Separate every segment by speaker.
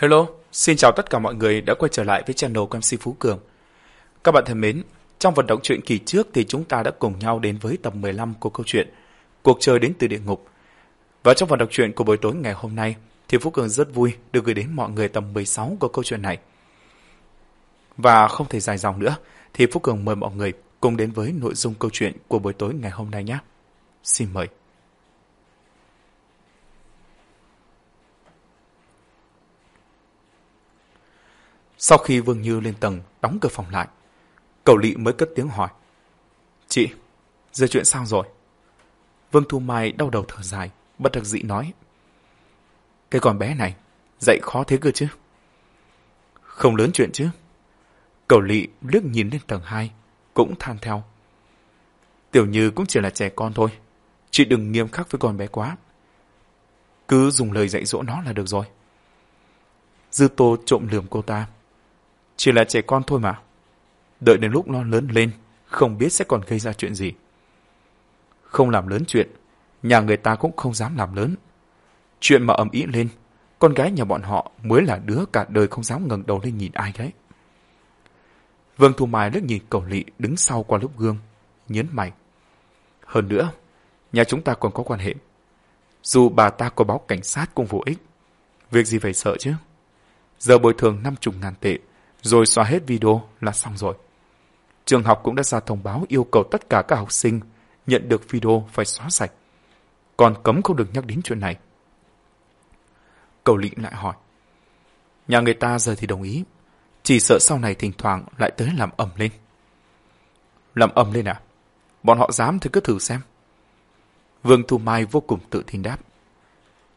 Speaker 1: Hello, xin chào tất cả mọi người đã quay trở lại với channel của MC Phú Cường. Các bạn thân mến, trong vận động truyện kỳ trước thì chúng ta đã cùng nhau đến với tập 15 của câu chuyện Cuộc chơi đến từ địa ngục. Và trong vận động truyện của buổi tối ngày hôm nay thì Phú Cường rất vui được gửi đến mọi người tập 16 của câu chuyện này. Và không thể dài dòng nữa thì Phú Cường mời mọi người cùng đến với nội dung câu chuyện của buổi tối ngày hôm nay nhé. Xin mời. Sau khi Vương Như lên tầng đóng cửa phòng lại, Cầu Lị mới cất tiếng hỏi. Chị, giờ chuyện sao rồi? Vương Thu Mai đau đầu thở dài, bất đắc dĩ nói. Cái con bé này, dạy khó thế cơ chứ? Không lớn chuyện chứ? Cầu Lị liếc nhìn lên tầng 2, cũng than theo. Tiểu Như cũng chỉ là trẻ con thôi, chị đừng nghiêm khắc với con bé quá. Cứ dùng lời dạy dỗ nó là được rồi. Dư Tô trộm lườm cô ta. Chỉ là trẻ con thôi mà. Đợi đến lúc nó lớn lên, không biết sẽ còn gây ra chuyện gì. Không làm lớn chuyện, nhà người ta cũng không dám làm lớn. Chuyện mà ầm ĩ lên, con gái nhà bọn họ mới là đứa cả đời không dám ngẩng đầu lên nhìn ai đấy. Vương Thu Mai liếc nhìn cầu lị đứng sau qua lớp gương, nhấn mày. Hơn nữa, nhà chúng ta còn có quan hệ. Dù bà ta có báo cảnh sát cũng vô ích. Việc gì phải sợ chứ? Giờ bồi thường năm chục ngàn tệ rồi xóa hết video là xong rồi. Trường học cũng đã ra thông báo yêu cầu tất cả các học sinh nhận được video phải xóa sạch. Còn cấm không được nhắc đến chuyện này. Cầu lị lại hỏi. Nhà người ta giờ thì đồng ý. Chỉ sợ sau này thỉnh thoảng lại tới làm ẩm lên. Làm ẩm lên à? Bọn họ dám thì cứ thử xem. Vương Thu Mai vô cùng tự tin đáp.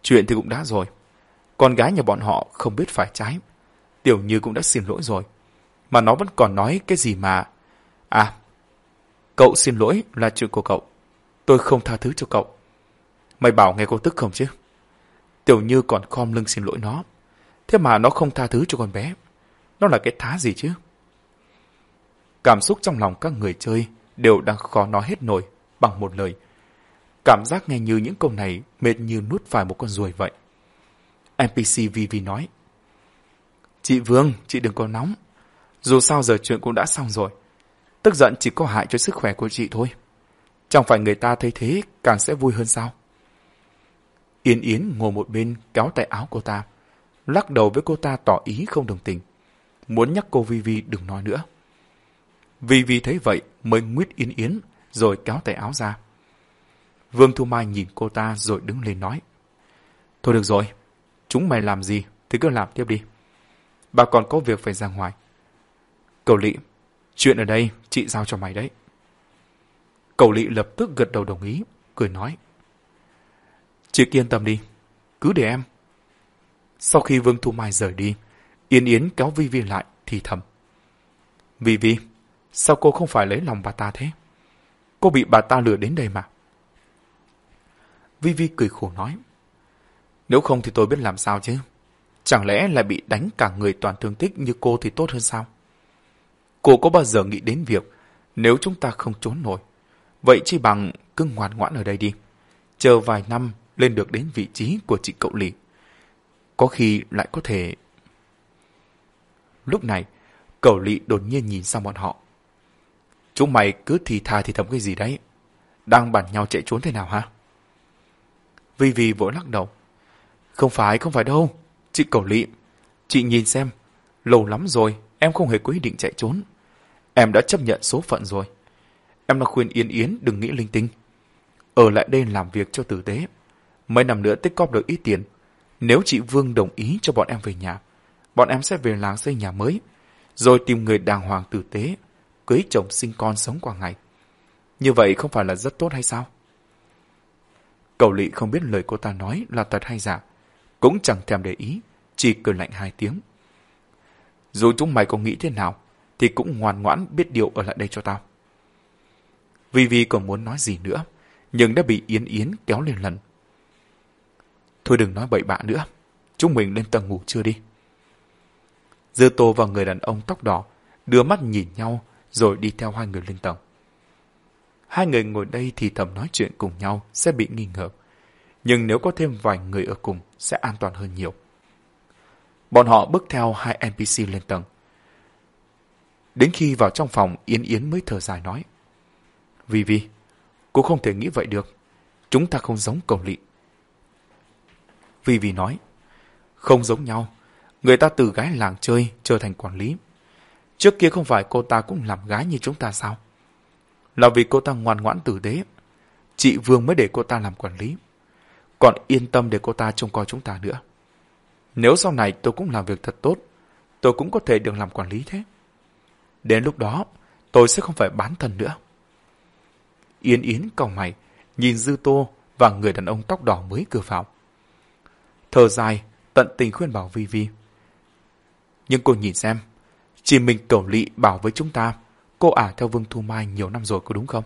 Speaker 1: Chuyện thì cũng đã rồi. Con gái nhà bọn họ không biết phải trái. Tiểu Như cũng đã xin lỗi rồi. Mà nó vẫn còn nói cái gì mà... À, cậu xin lỗi là chuyện của cậu. Tôi không tha thứ cho cậu. Mày bảo nghe cô tức không chứ? Tiểu Như còn khom lưng xin lỗi nó. Thế mà nó không tha thứ cho con bé. Nó là cái thá gì chứ? Cảm xúc trong lòng các người chơi đều đang khó nói hết nổi bằng một lời. Cảm giác nghe như những câu này mệt như nuốt phải một con ruồi vậy. NPC Vivi nói. Chị Vương, chị đừng có nóng. Dù sao giờ chuyện cũng đã xong rồi. Tức giận chỉ có hại cho sức khỏe của chị thôi. Chẳng phải người ta thấy thế càng sẽ vui hơn sao? Yên Yến ngồi một bên kéo tay áo cô ta, lắc đầu với cô ta tỏ ý không đồng tình. Muốn nhắc cô Vi Vi đừng nói nữa. Vi Vi thấy vậy mới nguyết Yên Yến rồi kéo tay áo ra. Vương Thu Mai nhìn cô ta rồi đứng lên nói. Thôi được rồi, chúng mày làm gì thì cứ làm tiếp đi bà còn có việc phải ra ngoài. Cầu lị, chuyện ở đây chị giao cho mày đấy. Cầu lị lập tức gật đầu đồng ý, cười nói. Chị yên tâm đi, cứ để em. Sau khi Vương Thu Mai rời đi, Yên Yến kéo Vi Vi lại thì thầm. Vi Vi, sao cô không phải lấy lòng bà ta thế? Cô bị bà ta lừa đến đây mà. Vi Vi cười khổ nói. Nếu không thì tôi biết làm sao chứ. Chẳng lẽ là bị đánh cả người toàn thương tích như cô thì tốt hơn sao? Cô có bao giờ nghĩ đến việc nếu chúng ta không trốn nổi, vậy chi bằng cứ ngoan ngoãn ở đây đi. Chờ vài năm lên được đến vị trí của chị cậu lì. Có khi lại có thể... Lúc này, cậu lị đột nhiên nhìn sang bọn họ. Chúng mày cứ thì thà thì thầm cái gì đấy. Đang bàn nhau chạy trốn thế nào hả? Vi Vi vội lắc đầu. Không phải, không phải đâu. Chị cầu lị, chị nhìn xem, lâu lắm rồi em không hề có ý định chạy trốn. Em đã chấp nhận số phận rồi. Em đã khuyên Yên Yến đừng nghĩ linh tinh. Ở lại đây làm việc cho tử tế. Mấy năm nữa tích cóp được ít tiền. Nếu chị Vương đồng ý cho bọn em về nhà, bọn em sẽ về làng xây nhà mới, rồi tìm người đàng hoàng tử tế, cưới chồng sinh con sống qua ngày. Như vậy không phải là rất tốt hay sao? Cầu lị không biết lời cô ta nói là thật hay giả, cũng chẳng thèm để ý, chỉ cười lạnh hai tiếng. Dù chúng mày có nghĩ thế nào, thì cũng ngoan ngoãn biết điều ở lại đây cho tao. Vi Vi còn muốn nói gì nữa, nhưng đã bị Yến Yến kéo lên lần. Thôi đừng nói bậy bạ nữa, chúng mình lên tầng ngủ chưa đi. Dư Tô và người đàn ông tóc đỏ đưa mắt nhìn nhau rồi đi theo hai người lên tầng. Hai người ngồi đây thì thầm nói chuyện cùng nhau sẽ bị nghi ngờ nhưng nếu có thêm vài người ở cùng sẽ an toàn hơn nhiều. Bọn họ bước theo hai NPC lên tầng. Đến khi vào trong phòng, Yến Yến mới thở dài nói. Vì vì, cô không thể nghĩ vậy được. Chúng ta không giống cầu lị. Vì vì nói, không giống nhau. Người ta từ gái làng chơi trở thành quản lý. Trước kia không phải cô ta cũng làm gái như chúng ta sao? Là vì cô ta ngoan ngoãn tử tế. Chị Vương mới để cô ta làm quản lý. Còn yên tâm để cô ta trông coi chúng ta nữa. Nếu sau này tôi cũng làm việc thật tốt, tôi cũng có thể được làm quản lý thế. Đến lúc đó, tôi sẽ không phải bán thân nữa. Yên Yến cầu mày, nhìn Dư Tô và người đàn ông tóc đỏ mới cửa vào. Thở dài, tận tình khuyên bảo Vi Vi. Nhưng cô nhìn xem, chỉ mình cầu lị bảo với chúng ta, cô ả theo Vương Thu Mai nhiều năm rồi có đúng không?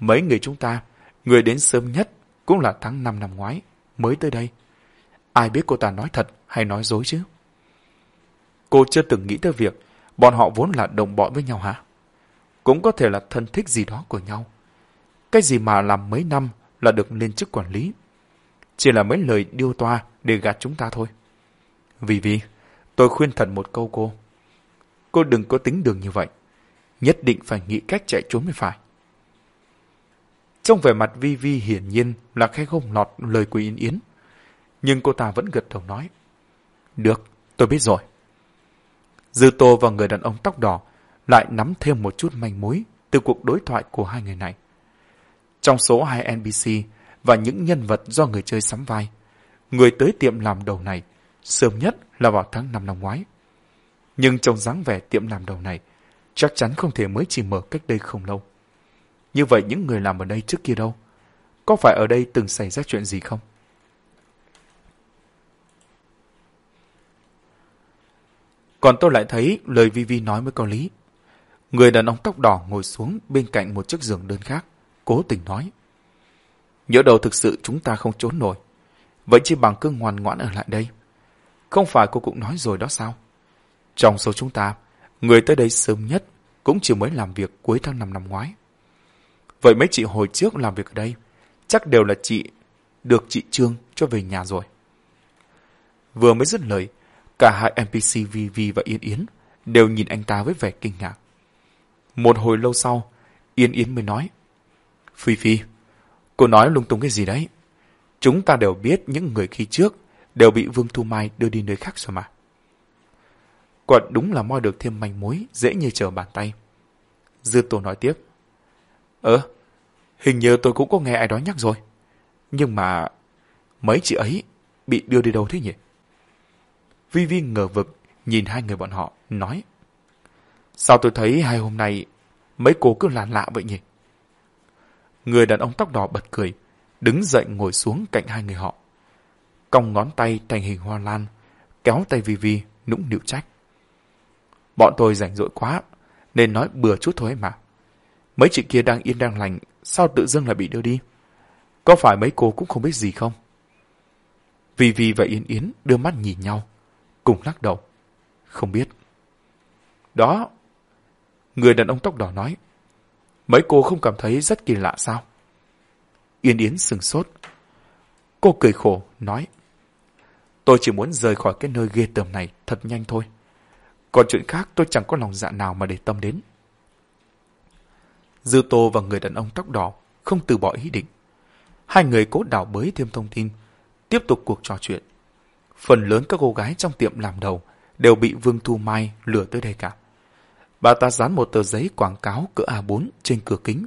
Speaker 1: Mấy người chúng ta, người đến sớm nhất cũng là tháng 5 năm ngoái, mới tới đây. Ai biết cô ta nói thật hay nói dối chứ? Cô chưa từng nghĩ tới việc bọn họ vốn là đồng bọn với nhau hả? Cũng có thể là thân thích gì đó của nhau. Cái gì mà làm mấy năm là được lên chức quản lý. Chỉ là mấy lời điêu toa để gạt chúng ta thôi. Vì vì, tôi khuyên thật một câu cô. Cô đừng có tính đường như vậy. Nhất định phải nghĩ cách chạy trốn mới phải. Trong vẻ mặt Vi Vi hiển nhiên là khe không lọt lời của Yến Yến. Nhưng cô ta vẫn gật đầu nói. Được, tôi biết rồi. Dư Tô và người đàn ông tóc đỏ lại nắm thêm một chút manh mối từ cuộc đối thoại của hai người này. Trong số hai NPC và những nhân vật do người chơi sắm vai, người tới tiệm làm đầu này sớm nhất là vào tháng 5 năm ngoái. Nhưng trong dáng vẻ tiệm làm đầu này, chắc chắn không thể mới chỉ mở cách đây không lâu. Như vậy những người làm ở đây trước kia đâu? Có phải ở đây từng xảy ra chuyện gì không? Còn tôi lại thấy lời Vivi nói mới có lý. Người đàn ông tóc đỏ ngồi xuống bên cạnh một chiếc giường đơn khác, cố tình nói. Nhớ đầu thực sự chúng ta không trốn nổi. Vậy chỉ bằng cứ ngoan ngoãn ở lại đây. Không phải cô cũng nói rồi đó sao? Trong số chúng ta, người tới đây sớm nhất cũng chỉ mới làm việc cuối tháng 5 năm ngoái. Vậy mấy chị hồi trước làm việc ở đây, chắc đều là chị được chị Trương cho về nhà rồi. Vừa mới dứt lời, cả hai NPC VV và Yên Yến đều nhìn anh ta với vẻ kinh ngạc. Một hồi lâu sau, Yên Yến mới nói, Phi Phi, cô nói lung tung cái gì đấy? Chúng ta đều biết những người khi trước đều bị Vương Thu Mai đưa đi nơi khác rồi mà. Quả đúng là moi được thêm manh mối, dễ như trở bàn tay. Dư Tô nói tiếp. Ờ, hình như tôi cũng có nghe ai đó nhắc rồi. Nhưng mà mấy chị ấy bị đưa đi đâu thế nhỉ? Vi Vi ngờ vực nhìn hai người bọn họ, nói. Sao tôi thấy hai hôm nay mấy cô cứ lạ lạ vậy nhỉ? Người đàn ông tóc đỏ bật cười, đứng dậy ngồi xuống cạnh hai người họ. Cong ngón tay thành hình hoa lan, kéo tay Vi Vi, nũng nịu trách. Bọn tôi rảnh rỗi quá, nên nói bừa chút thôi mà. Mấy chị kia đang yên đang lành, sao tự dưng lại bị đưa đi? Có phải mấy cô cũng không biết gì không? vì vì và Yến Yến đưa mắt nhìn nhau, cùng lắc đầu. Không biết. Đó. Người đàn ông tóc đỏ nói. Mấy cô không cảm thấy rất kỳ lạ sao? yến Yến sừng sốt. Cô cười khổ, nói. Tôi chỉ muốn rời khỏi cái nơi ghê tởm này thật nhanh thôi. Còn chuyện khác tôi chẳng có lòng dạ nào mà để tâm đến. Dư Tô và người đàn ông tóc đỏ không từ bỏ ý định. Hai người cố đảo bới thêm thông tin, tiếp tục cuộc trò chuyện. Phần lớn các cô gái trong tiệm làm đầu đều bị Vương Thu Mai lừa tới đây cả. Bà ta dán một tờ giấy quảng cáo cỡ A4 trên cửa kính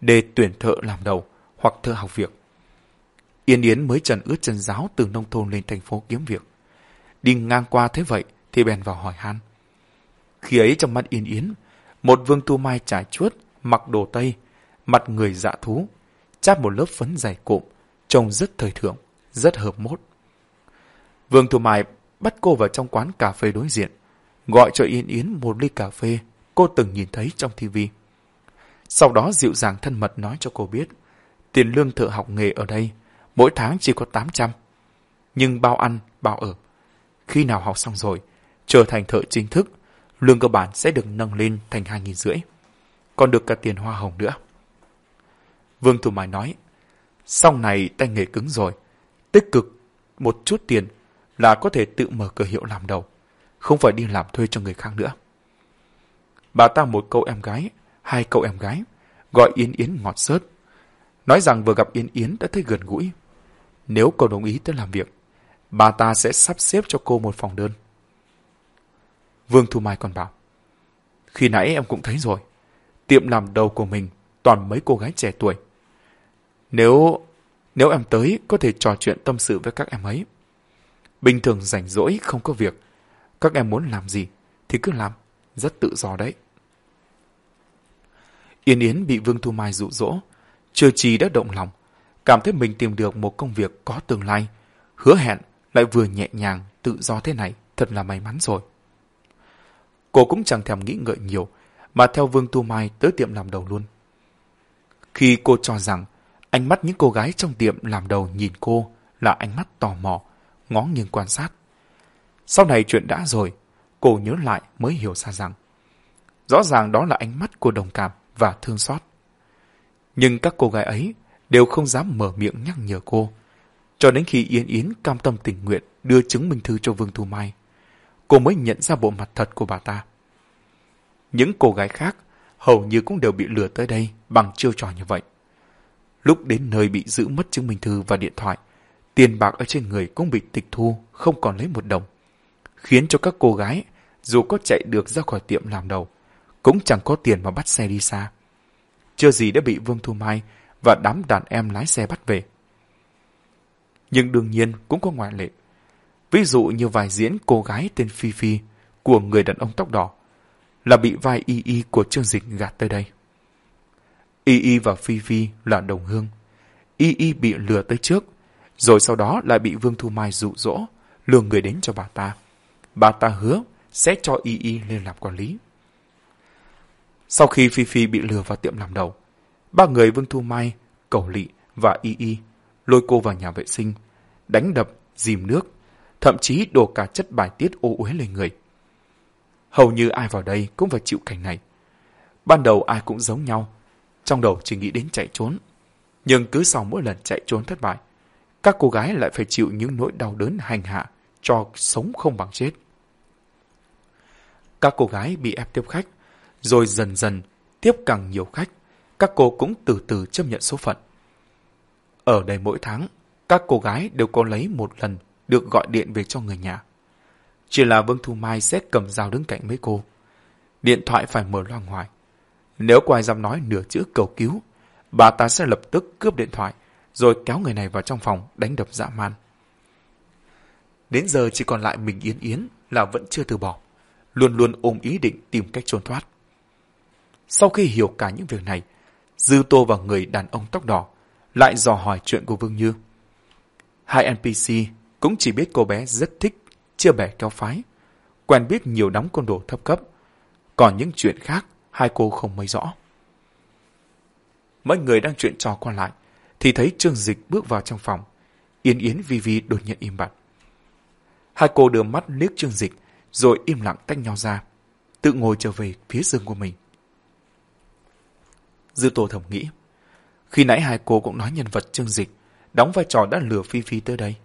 Speaker 1: để tuyển thợ làm đầu hoặc thợ học việc. Yên Yến mới trần ướt chân giáo từ nông thôn lên thành phố kiếm việc. Đi ngang qua thế vậy thì bèn vào hỏi han. Khi ấy trong mắt Yên Yến, một Vương Thu Mai trải chuốt, mặc đồ Tây, mặt người dạ thú, chát một lớp phấn dày cụm trông rất thời thượng, rất hợp mốt. Vương Thu Mai bắt cô vào trong quán cà phê đối diện, gọi cho Yên Yến một ly cà phê cô từng nhìn thấy trong tivi. Sau đó dịu dàng thân mật nói cho cô biết, tiền lương thợ học nghề ở đây mỗi tháng chỉ có 800, nhưng bao ăn, bao ở. Khi nào học xong rồi, trở thành thợ chính thức, lương cơ bản sẽ được nâng lên thành 2.000 rưỡi, còn được cả tiền hoa hồng nữa. Vương Thủ Mai nói, sau này tay nghề cứng rồi, tích cực một chút tiền là có thể tự mở cửa hiệu làm đầu, không phải đi làm thuê cho người khác nữa. Bà ta một câu em gái, hai câu em gái, gọi Yến Yến ngọt sớt. Nói rằng vừa gặp Yến Yến đã thấy gần gũi. Nếu cô đồng ý tới làm việc, bà ta sẽ sắp xếp cho cô một phòng đơn. Vương Thu Mai còn bảo, khi nãy em cũng thấy rồi, tiệm làm đầu của mình toàn mấy cô gái trẻ tuổi. Nếu nếu em tới có thể trò chuyện tâm sự với các em ấy. Bình thường rảnh rỗi không có việc, các em muốn làm gì thì cứ làm, rất tự do đấy. Yên Yến bị Vương Thu Mai dụ dỗ, chưa chi đã động lòng, cảm thấy mình tìm được một công việc có tương lai, hứa hẹn lại vừa nhẹ nhàng, tự do thế này, thật là may mắn rồi. Cô cũng chẳng thèm nghĩ ngợi nhiều, mà theo Vương Tu Mai tới tiệm làm đầu luôn. Khi cô cho rằng ánh mắt những cô gái trong tiệm làm đầu nhìn cô là ánh mắt tò mò, ngó nghiêng quan sát. Sau này chuyện đã rồi, cô nhớ lại mới hiểu ra rằng rõ ràng đó là ánh mắt của đồng cảm và thương xót. Nhưng các cô gái ấy đều không dám mở miệng nhắc nhở cô, cho đến khi Yên Yến cam tâm tình nguyện đưa chứng minh thư cho Vương Thu Mai cô mới nhận ra bộ mặt thật của bà ta. Những cô gái khác hầu như cũng đều bị lừa tới đây bằng chiêu trò như vậy. Lúc đến nơi bị giữ mất chứng minh thư và điện thoại, tiền bạc ở trên người cũng bị tịch thu, không còn lấy một đồng. Khiến cho các cô gái, dù có chạy được ra khỏi tiệm làm đầu, cũng chẳng có tiền mà bắt xe đi xa. Chưa gì đã bị Vương Thu Mai và đám đàn em lái xe bắt về. Nhưng đương nhiên cũng có ngoại lệ. Ví dụ như vài diễn cô gái tên Phi Phi của người đàn ông tóc đỏ là bị vai Y Y của chương dịch gạt tới đây. Y Y và Phi Phi là đồng hương. Y Y bị lừa tới trước, rồi sau đó lại bị Vương Thu Mai dụ dỗ, lừa người đến cho bà ta. Bà ta hứa sẽ cho Y Y lên làm quản lý. Sau khi Phi Phi bị lừa vào tiệm làm đầu, ba người Vương Thu Mai, Cầu Lị và Y Y lôi cô vào nhà vệ sinh, đánh đập, dìm nước, thậm chí đổ cả chất bài tiết ô uế lên người. Hầu như ai vào đây cũng phải chịu cảnh này. Ban đầu ai cũng giống nhau, trong đầu chỉ nghĩ đến chạy trốn. Nhưng cứ sau mỗi lần chạy trốn thất bại, các cô gái lại phải chịu những nỗi đau đớn hành hạ cho sống không bằng chết. Các cô gái bị ép tiếp khách, rồi dần dần tiếp càng nhiều khách, các cô cũng từ từ chấp nhận số phận. Ở đây mỗi tháng, các cô gái đều có lấy một lần được gọi điện về cho người nhà. Chỉ là Vương Thu Mai sẽ cầm dao đứng cạnh mấy cô. Điện thoại phải mở loa ngoài. Nếu có ai dám nói nửa chữ cầu cứu, bà ta sẽ lập tức cướp điện thoại, rồi kéo người này vào trong phòng đánh đập dã man. Đến giờ chỉ còn lại mình Yến Yến là vẫn chưa từ bỏ, luôn luôn ôm ý định tìm cách trốn thoát. Sau khi hiểu cả những việc này, Dư Tô và người đàn ông tóc đỏ lại dò hỏi chuyện của Vương Như. Hai NPC cũng chỉ biết cô bé rất thích chia bè kéo phái, quen biết nhiều đám côn đồ thấp cấp. Còn những chuyện khác, hai cô không mấy rõ. Mấy người đang chuyện trò qua lại, thì thấy Trương Dịch bước vào trong phòng. Yên Yến Vi Vi đột nhiên im bặt. Hai cô đưa mắt liếc Trương Dịch, rồi im lặng tách nhau ra, tự ngồi trở về phía giường của mình. Dư Tô thầm nghĩ, khi nãy hai cô cũng nói nhân vật Trương Dịch, đóng vai trò đã lừa Phi Phi tới đây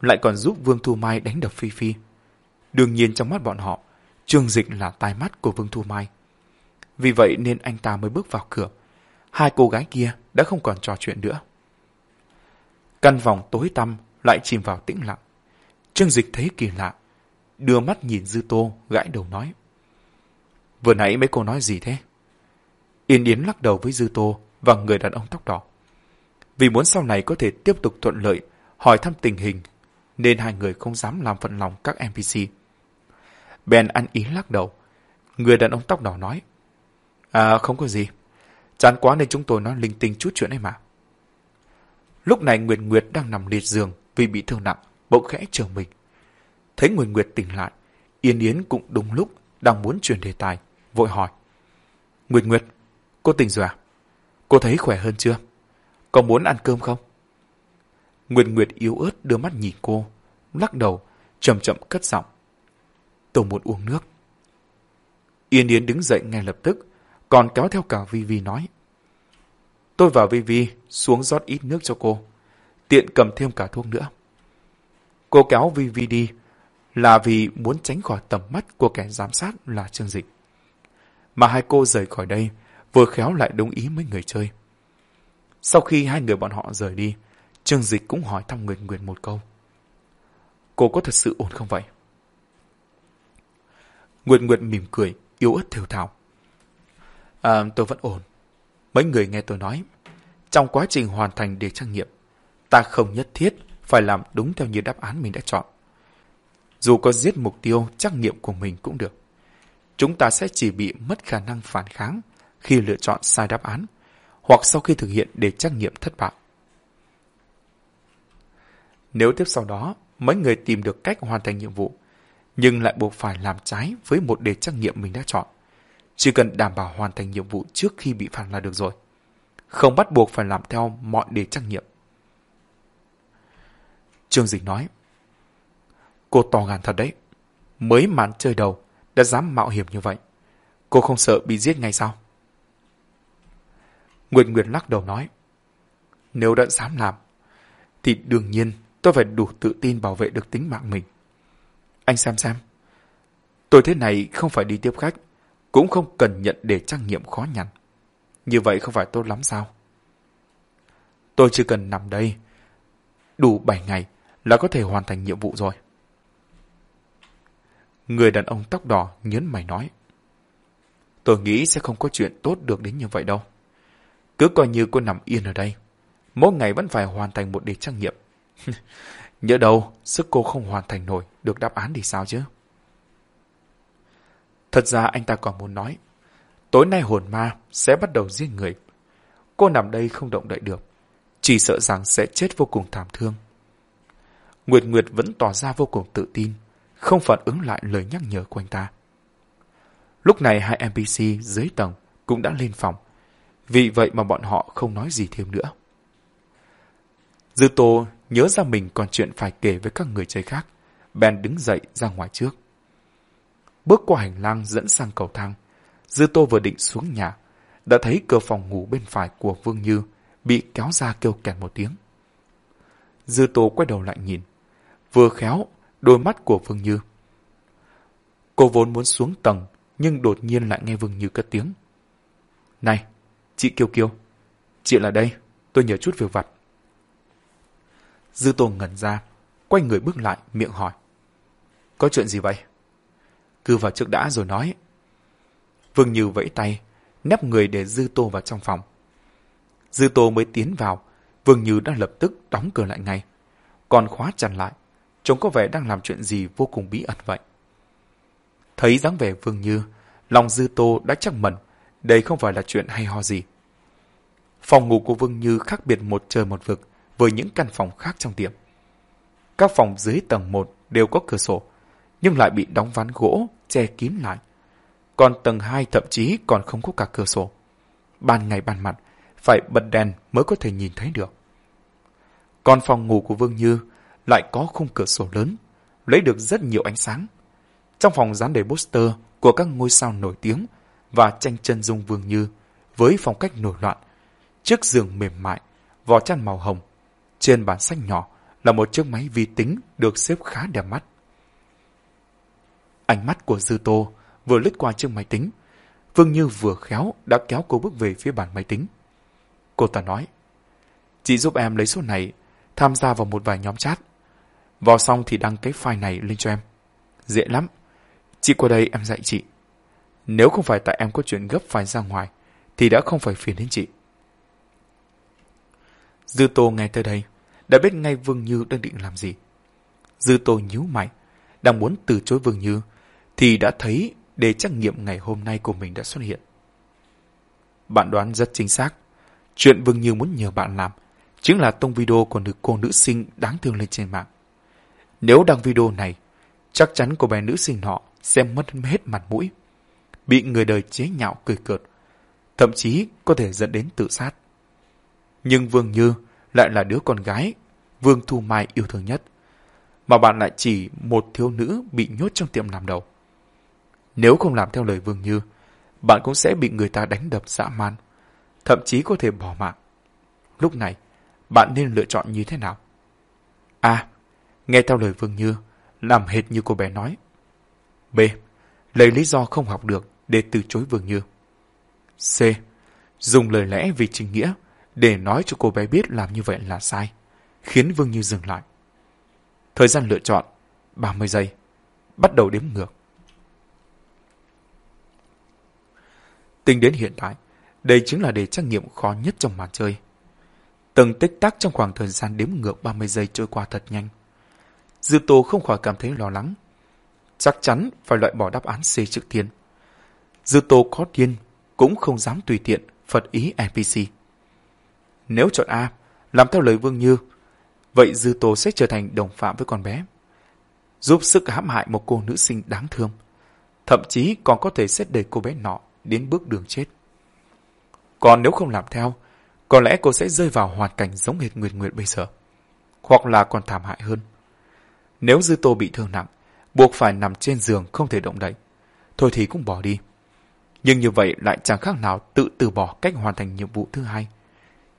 Speaker 1: lại còn giúp Vương Thu Mai đánh đập Phi Phi. Đương nhiên trong mắt bọn họ, Trương Dịch là tai mắt của Vương Thu Mai. Vì vậy nên anh ta mới bước vào cửa. Hai cô gái kia đã không còn trò chuyện nữa. Căn phòng tối tăm lại chìm vào tĩnh lặng. Trương Dịch thấy kỳ lạ, đưa mắt nhìn Dư Tô gãi đầu nói. Vừa nãy mấy cô nói gì thế? Yên Yến lắc đầu với Dư Tô và người đàn ông tóc đỏ. Vì muốn sau này có thể tiếp tục thuận lợi, hỏi thăm tình hình nên hai người không dám làm phận lòng các NPC. Ben ăn ý lắc đầu. Người đàn ông tóc đỏ nói. À không có gì. Chán quá nên chúng tôi nói linh tinh chút chuyện ấy mà. Lúc này Nguyệt Nguyệt đang nằm liệt giường vì bị thương nặng, bỗng khẽ trở mình. Thấy Nguyệt Nguyệt tỉnh lại, Yên Yến cũng đúng lúc đang muốn chuyển đề tài, vội hỏi. Nguyệt Nguyệt, cô tỉnh rồi à? Cô thấy khỏe hơn chưa? Có muốn ăn cơm không? Nguyệt Nguyệt yếu ớt đưa mắt nhìn cô, lắc đầu, chậm chậm cất giọng. Tôi muốn uống nước. Yên Yến đứng dậy ngay lập tức, còn kéo theo cả Vi Vi nói. Tôi và Vi Vi xuống rót ít nước cho cô, tiện cầm thêm cả thuốc nữa. Cô kéo Vi Vi đi là vì muốn tránh khỏi tầm mắt của kẻ giám sát là Trương Dịch. Mà hai cô rời khỏi đây, vừa khéo lại đúng ý mấy người chơi. Sau khi hai người bọn họ rời đi, Trương Dịch cũng hỏi thăm Nguyệt Nguyệt một câu. Cô có thật sự ổn không vậy? Nguyệt Nguyệt mỉm cười, yếu ớt thều thào. À, tôi vẫn ổn. Mấy người nghe tôi nói, trong quá trình hoàn thành đề trang nghiệm, ta không nhất thiết phải làm đúng theo như đáp án mình đã chọn. Dù có giết mục tiêu trắc nghiệm của mình cũng được. Chúng ta sẽ chỉ bị mất khả năng phản kháng khi lựa chọn sai đáp án, hoặc sau khi thực hiện đề trắc nghiệm thất bại. Nếu tiếp sau đó, mấy người tìm được cách hoàn thành nhiệm vụ, nhưng lại buộc phải làm trái với một đề trắc nghiệm mình đã chọn, chỉ cần đảm bảo hoàn thành nhiệm vụ trước khi bị phạt là được rồi. Không bắt buộc phải làm theo mọi đề trắc nghiệm. Trương Dịch nói, Cô to gan thật đấy. Mới màn chơi đầu, đã dám mạo hiểm như vậy. Cô không sợ bị giết ngay sao? Nguyệt Nguyệt lắc đầu nói, Nếu đã dám làm, thì đương nhiên tôi phải đủ tự tin bảo vệ được tính mạng mình. Anh xem xem, tôi thế này không phải đi tiếp khách, cũng không cần nhận để trang nghiệm khó nhằn. Như vậy không phải tốt lắm sao? Tôi chỉ cần nằm đây, đủ 7 ngày là có thể hoàn thành nhiệm vụ rồi. Người đàn ông tóc đỏ nhớn mày nói. Tôi nghĩ sẽ không có chuyện tốt được đến như vậy đâu. Cứ coi như cô nằm yên ở đây. Mỗi ngày vẫn phải hoàn thành một đề trắc nghiệm. Nhớ đâu, sức cô không hoàn thành nổi được đáp án thì sao chứ? Thật ra anh ta còn muốn nói. Tối nay hồn ma sẽ bắt đầu giết người. Cô nằm đây không động đậy được. Chỉ sợ rằng sẽ chết vô cùng thảm thương. Nguyệt Nguyệt vẫn tỏ ra vô cùng tự tin không phản ứng lại lời nhắc nhở của anh ta. Lúc này hai NPC dưới tầng cũng đã lên phòng, vì vậy mà bọn họ không nói gì thêm nữa. Dư Tô nhớ ra mình còn chuyện phải kể với các người chơi khác, bèn đứng dậy ra ngoài trước. Bước qua hành lang dẫn sang cầu thang, Dư Tô vừa định xuống nhà, đã thấy cửa phòng ngủ bên phải của Vương Như bị kéo ra kêu kẹt một tiếng. Dư Tô quay đầu lại nhìn, vừa khéo đôi mắt của Vương Như. Cô vốn muốn xuống tầng, nhưng đột nhiên lại nghe Vương Như cất tiếng. Này, chị Kiều Kiều, chị là đây, tôi nhớ chút việc vặt. Dư Tô ngẩn ra, quay người bước lại, miệng hỏi. Có chuyện gì vậy? Cứ vào trước đã rồi nói. Vương Như vẫy tay, nép người để Dư Tô vào trong phòng. Dư Tô mới tiến vào, Vương Như đã lập tức đóng cửa lại ngay, còn khóa chặt lại, trông có vẻ đang làm chuyện gì vô cùng bí ẩn vậy. Thấy dáng vẻ Vương Như, lòng Dư Tô đã chắc mẩn, đây không phải là chuyện hay ho gì. Phòng ngủ của Vương Như khác biệt một trời một vực với những căn phòng khác trong tiệm. Các phòng dưới tầng 1 đều có cửa sổ, nhưng lại bị đóng ván gỗ, che kín lại. Còn tầng 2 thậm chí còn không có cả cửa sổ. Ban ngày ban mặt, phải bật đèn mới có thể nhìn thấy được. Còn phòng ngủ của Vương Như lại có khung cửa sổ lớn, lấy được rất nhiều ánh sáng. Trong phòng dán đầy poster của các ngôi sao nổi tiếng và tranh chân dung vương như với phong cách nổi loạn. Chiếc giường mềm mại, vỏ chăn màu hồng. Trên bàn sách nhỏ là một chiếc máy vi tính được xếp khá đẹp mắt. Ánh mắt của Dư Tô vừa lướt qua chiếc máy tính. Vương Như vừa khéo đã kéo cô bước về phía bàn máy tính. Cô ta nói, Chị giúp em lấy số này, tham gia vào một vài nhóm chat. Vào xong thì đăng cái file này lên cho em. Dễ lắm. Chị qua đây em dạy chị. Nếu không phải tại em có chuyện gấp phải ra ngoài, thì đã không phải phiền đến chị. Dư Tô nghe tới đây, đã biết ngay Vương Như đang định làm gì. Dư Tô nhíu mày, đang muốn từ chối Vương Như, thì đã thấy đề trắc nghiệm ngày hôm nay của mình đã xuất hiện. Bạn đoán rất chính xác. Chuyện Vương Như muốn nhờ bạn làm chính là tung video của nữ cô nữ sinh đáng thương lên trên mạng. Nếu đăng video này, chắc chắn cô bé nữ sinh họ sẽ mất hết mặt mũi. Bị người đời chế nhạo cười cợt, thậm chí có thể dẫn đến tự sát. Nhưng Vương Như lại là đứa con gái Vương Thu Mai yêu thương nhất. Mà bạn lại chỉ một thiếu nữ bị nhốt trong tiệm làm đầu. Nếu không làm theo lời Vương Như, bạn cũng sẽ bị người ta đánh đập dã man, thậm chí có thể bỏ mạng. Lúc này, bạn nên lựa chọn như thế nào? A. nghe theo lời Vương Như, làm hệt như cô bé nói. B. Lấy lý do không học được để từ chối Vương Như. C. Dùng lời lẽ vì chính nghĩa để nói cho cô bé biết làm như vậy là sai, khiến Vương Như dừng lại. Thời gian lựa chọn 30 giây. Bắt đầu đếm ngược. Tính đến hiện tại, đây chính là đề trắc nghiệm khó nhất trong màn chơi. Từng tích tắc trong khoảng thời gian đếm ngược 30 giây trôi qua thật nhanh. Dư Tô không khỏi cảm thấy lo lắng. Chắc chắn phải loại bỏ đáp án C trước tiên. Dư Tô có tiên cũng không dám tùy tiện phật ý NPC. Nếu chọn A, làm theo lời Vương Như, vậy Dư Tô sẽ trở thành đồng phạm với con bé. Giúp sức hãm hại một cô nữ sinh đáng thương. Thậm chí còn có thể xét đẩy cô bé nọ đến bước đường chết. Còn nếu không làm theo, có lẽ cô sẽ rơi vào hoàn cảnh giống hệt Nguyệt Nguyệt bây giờ. Hoặc là còn thảm hại hơn. Nếu Dư Tô bị thương nặng, buộc phải nằm trên giường không thể động đậy, thôi thì cũng bỏ đi. Nhưng như vậy lại chẳng khác nào tự từ bỏ cách hoàn thành nhiệm vụ thứ hai.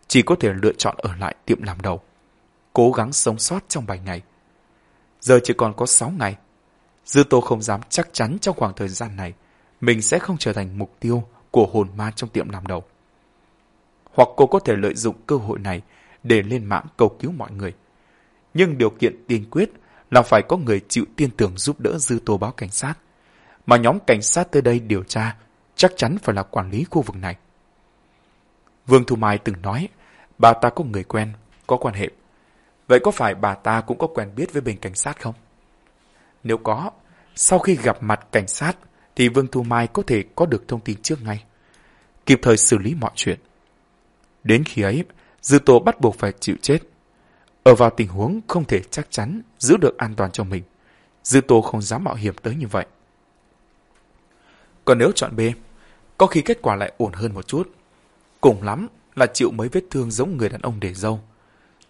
Speaker 1: Chỉ có thể lựa chọn ở lại tiệm làm đầu. Cố gắng sống sót trong 7 ngày. Giờ chỉ còn có 6 ngày. Dư Tô không dám chắc chắn trong khoảng thời gian này mình sẽ không trở thành mục tiêu của hồn ma trong tiệm làm đầu. Hoặc cô có thể lợi dụng cơ hội này để lên mạng cầu cứu mọi người. Nhưng điều kiện tiên quyết là phải có người chịu tin tưởng giúp đỡ Dư Tô báo cảnh sát. Mà nhóm cảnh sát tới đây điều tra chắc chắn phải là quản lý khu vực này. Vương Thu Mai từng nói, bà ta có người quen, có quan hệ. Vậy có phải bà ta cũng có quen biết với bên cảnh sát không? Nếu có, sau khi gặp mặt cảnh sát thì Vương Thu Mai có thể có được thông tin trước ngay, kịp thời xử lý mọi chuyện. Đến khi ấy, Dư Tô bắt buộc phải chịu chết. Ở vào tình huống không thể chắc chắn giữ được an toàn cho mình, Dư Tô không dám mạo hiểm tới như vậy. Còn nếu chọn B, có khi kết quả lại ổn hơn một chút. Cùng lắm là chịu mấy vết thương giống người đàn ông để dâu.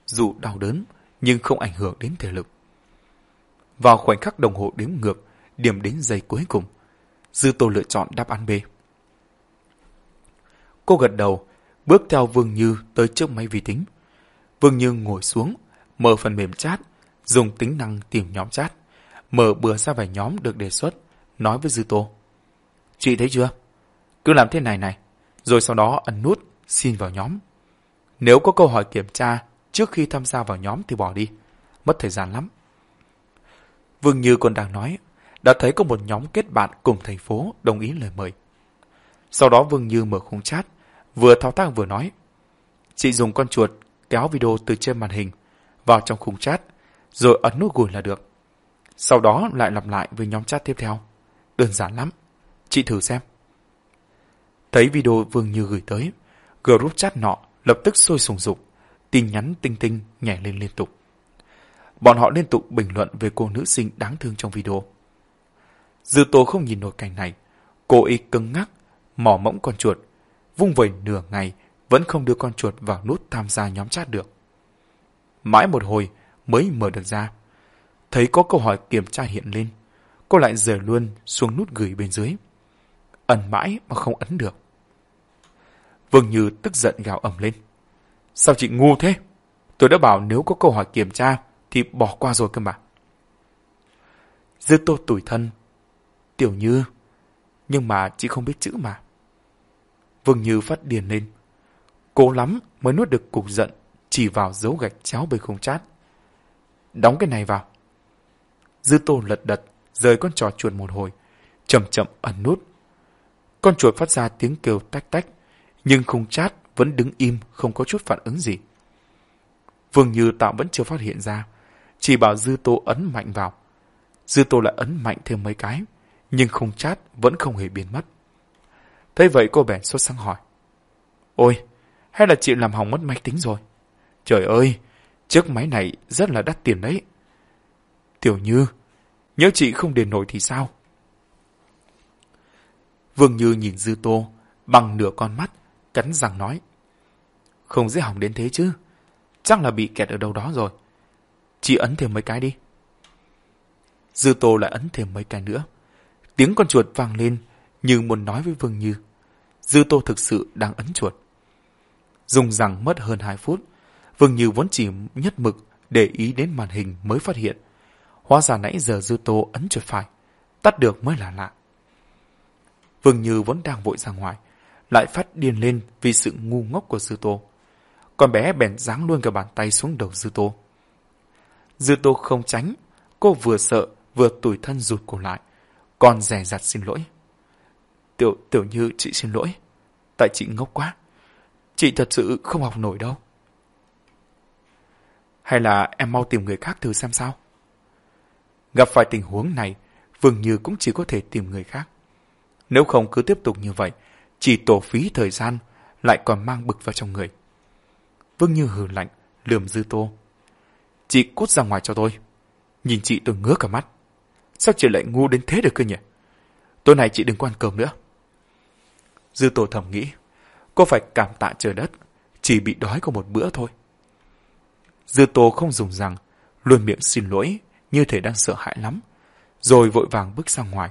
Speaker 1: Dù đau đớn, nhưng không ảnh hưởng đến thể lực. Vào khoảnh khắc đồng hồ đếm ngược, điểm đến giây cuối cùng, Dư Tô lựa chọn đáp án B. Cô gật đầu, bước theo Vương Như tới trước máy vi tính. Vương Như ngồi xuống, mở phần mềm chat, dùng tính năng tìm nhóm chat, mở bừa ra vài nhóm được đề xuất, nói với Dư Tô. Chị thấy chưa? Cứ làm thế này này, rồi sau đó ấn nút xin vào nhóm. Nếu có câu hỏi kiểm tra trước khi tham gia vào nhóm thì bỏ đi, mất thời gian lắm. Vương Như còn đang nói, đã thấy có một nhóm kết bạn cùng thành phố đồng ý lời mời. Sau đó Vương Như mở khung chat, vừa thao tác vừa nói. Chị dùng con chuột kéo video từ trên màn hình vào trong khung chat, rồi ấn nút gùi là được. Sau đó lại lặp lại với nhóm chat tiếp theo. Đơn giản lắm. Chị thử xem. Thấy video Vương Như gửi tới, group chat nọ lập tức sôi sùng sục, tin nhắn tinh tinh nhảy lên liên tục. Bọn họ liên tục bình luận về cô nữ sinh đáng thương trong video. Dư Tô không nhìn nổi cảnh này, cô y cứng ngắc, mỏ mẫng con chuột, vung vẩy nửa ngày vẫn không đưa con chuột vào nút tham gia nhóm chat được. Mãi một hồi mới mở được ra. Thấy có câu hỏi kiểm tra hiện lên, cô lại rời luôn xuống nút gửi bên dưới ẩn mãi mà không ấn được. Vương Như tức giận gào ầm lên. Sao chị ngu thế? Tôi đã bảo nếu có câu hỏi kiểm tra thì bỏ qua rồi cơ mà. Dư tô tủi thân. Tiểu Như. Nhưng mà chị không biết chữ mà. Vương Như phát điền lên. Cố lắm mới nuốt được cục giận chỉ vào dấu gạch chéo bên không chát. Đóng cái này vào. Dư tô lật đật rời con trò chuột một hồi, chậm chậm ẩn nút con chuột phát ra tiếng kêu tách tách, nhưng khung chát vẫn đứng im không có chút phản ứng gì. Vương Như Tạo vẫn chưa phát hiện ra, chỉ bảo Dư Tô ấn mạnh vào. Dư Tô lại ấn mạnh thêm mấy cái, nhưng khung chát vẫn không hề biến mất. Thấy vậy cô bèn sốt sáng hỏi. Ôi, hay là chị làm hỏng mất máy tính rồi? Trời ơi, chiếc máy này rất là đắt tiền đấy. Tiểu Như, nhớ chị không đền nổi thì sao? Vương Như nhìn Dư Tô, bằng nửa con mắt, cắn răng nói. Không dễ hỏng đến thế chứ, chắc là bị kẹt ở đâu đó rồi. chị ấn thêm mấy cái đi. Dư Tô lại ấn thêm mấy cái nữa. Tiếng con chuột vang lên, như muốn nói với Vương Như. Dư Tô thực sự đang ấn chuột. Dùng rằng mất hơn 2 phút, Vương Như vốn chỉ nhất mực để ý đến màn hình mới phát hiện Hóa ra nãy giờ Dư Tô ấn chuột phải, tắt được mới là lạ. Vương Như vẫn đang vội ra ngoài, lại phát điên lên vì sự ngu ngốc của Dư Tô. Con bé bèn giáng luôn cả bàn tay xuống đầu Dư Tô. Dư Tô không tránh, cô vừa sợ vừa tủi thân rụt cổ lại, còn rè rặt xin lỗi. Tiểu, tiểu như chị xin lỗi, tại chị ngốc quá. Chị thật sự không học nổi đâu. Hay là em mau tìm người khác thử xem sao? Gặp phải tình huống này, Vương Như cũng chỉ có thể tìm người khác. Nếu không cứ tiếp tục như vậy, chỉ tổ phí thời gian, lại còn mang bực vào trong người. Vương Như hừ lạnh, lườm dư tô. Chị cút ra ngoài cho tôi. Nhìn chị tôi ngứa cả mắt. Sao chị lại ngu đến thế được cơ nhỉ? Tối nay chị đừng quan cơm nữa. Dư tô thầm nghĩ, cô phải cảm tạ trời đất, chỉ bị đói có một bữa thôi. Dư tô không dùng rằng, luôn miệng xin lỗi, như thể đang sợ hãi lắm, rồi vội vàng bước ra ngoài.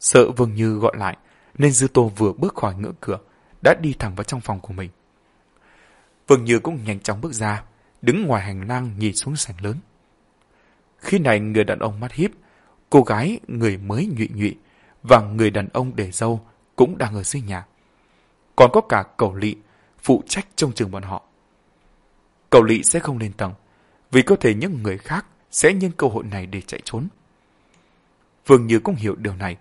Speaker 1: Sợ Vương Như gọi lại, nên Dư Tô vừa bước khỏi ngưỡng cửa, đã đi thẳng vào trong phòng của mình. Vương Như cũng nhanh chóng bước ra, đứng ngoài hành lang nhìn xuống sảnh lớn. Khi này người đàn ông mắt híp, cô gái người mới nhụy nhụy và người đàn ông để dâu cũng đang ở dưới nhà. Còn có cả cầu lị phụ trách trông chừng bọn họ. Cầu lị sẽ không lên tầng, vì có thể những người khác sẽ nhân cơ hội này để chạy trốn. Vương Như cũng hiểu điều này,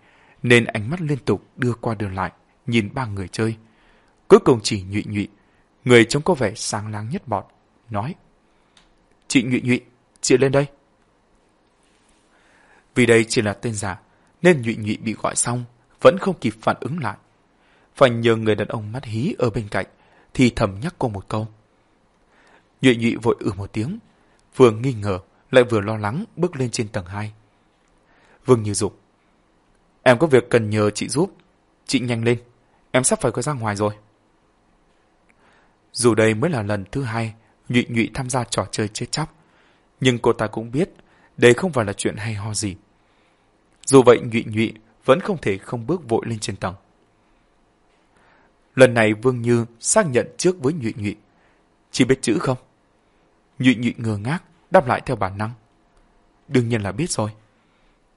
Speaker 1: nên ánh mắt liên tục đưa qua đường lại, nhìn ba người chơi. Cuối cùng chỉ nhụy nhụy, người trông có vẻ sáng láng nhất bọn nói. Chị nhụy nhụy, chị lên đây. Vì đây chỉ là tên giả, nên nhụy nhụy bị gọi xong, vẫn không kịp phản ứng lại. Phải nhờ người đàn ông mắt hí ở bên cạnh, thì thầm nhắc cô một câu. Nhụy nhụy vội ử một tiếng, vừa nghi ngờ, lại vừa lo lắng bước lên trên tầng 2. Vương Như Dục Em có việc cần nhờ chị giúp. Chị nhanh lên, em sắp phải có ra ngoài rồi. Dù đây mới là lần thứ hai Nhụy Nhụy tham gia trò chơi chết chóc, nhưng cô ta cũng biết đây không phải là chuyện hay ho gì. Dù vậy Nhụy Nhụy vẫn không thể không bước vội lên trên tầng. Lần này Vương Như xác nhận trước với Nhụy Nhụy. Chị biết chữ không? Nhụy Nhụy ngơ ngác, đáp lại theo bản năng. Đương nhiên là biết rồi.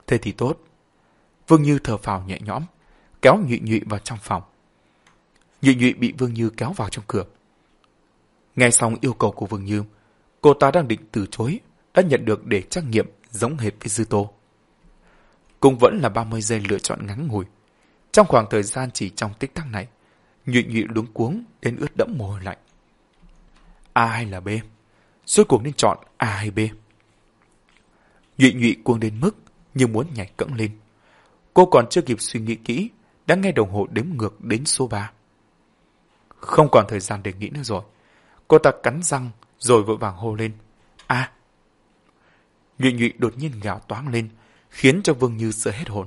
Speaker 1: Thế thì tốt. Vương Như thở phào nhẹ nhõm, kéo Nhụy Nhụy vào trong phòng. Nhụy Nhụy bị Vương Như kéo vào trong cửa. Nghe xong yêu cầu của Vương Như, cô ta đang định từ chối, đã nhận được để trắc nghiệm giống hệt với Dư Tô. Cũng vẫn là 30 giây lựa chọn ngắn ngủi. Trong khoảng thời gian chỉ trong tích tắc này, Nhụy Nhụy luống cuống đến ướt đẫm mồ hôi lạnh. A hay là B? Suốt cuộc nên chọn A hay B? Nhụy Nhụy cuồng đến mức như muốn nhảy cẫng lên. Cô còn chưa kịp suy nghĩ kỹ, đã nghe đồng hồ đếm ngược đến số 3. Không còn thời gian để nghĩ nữa rồi. Cô ta cắn răng, rồi vội vàng hô lên. a à! Nhụy nhụy đột nhiên gào toáng lên, khiến cho Vương Như sợ hết hồn.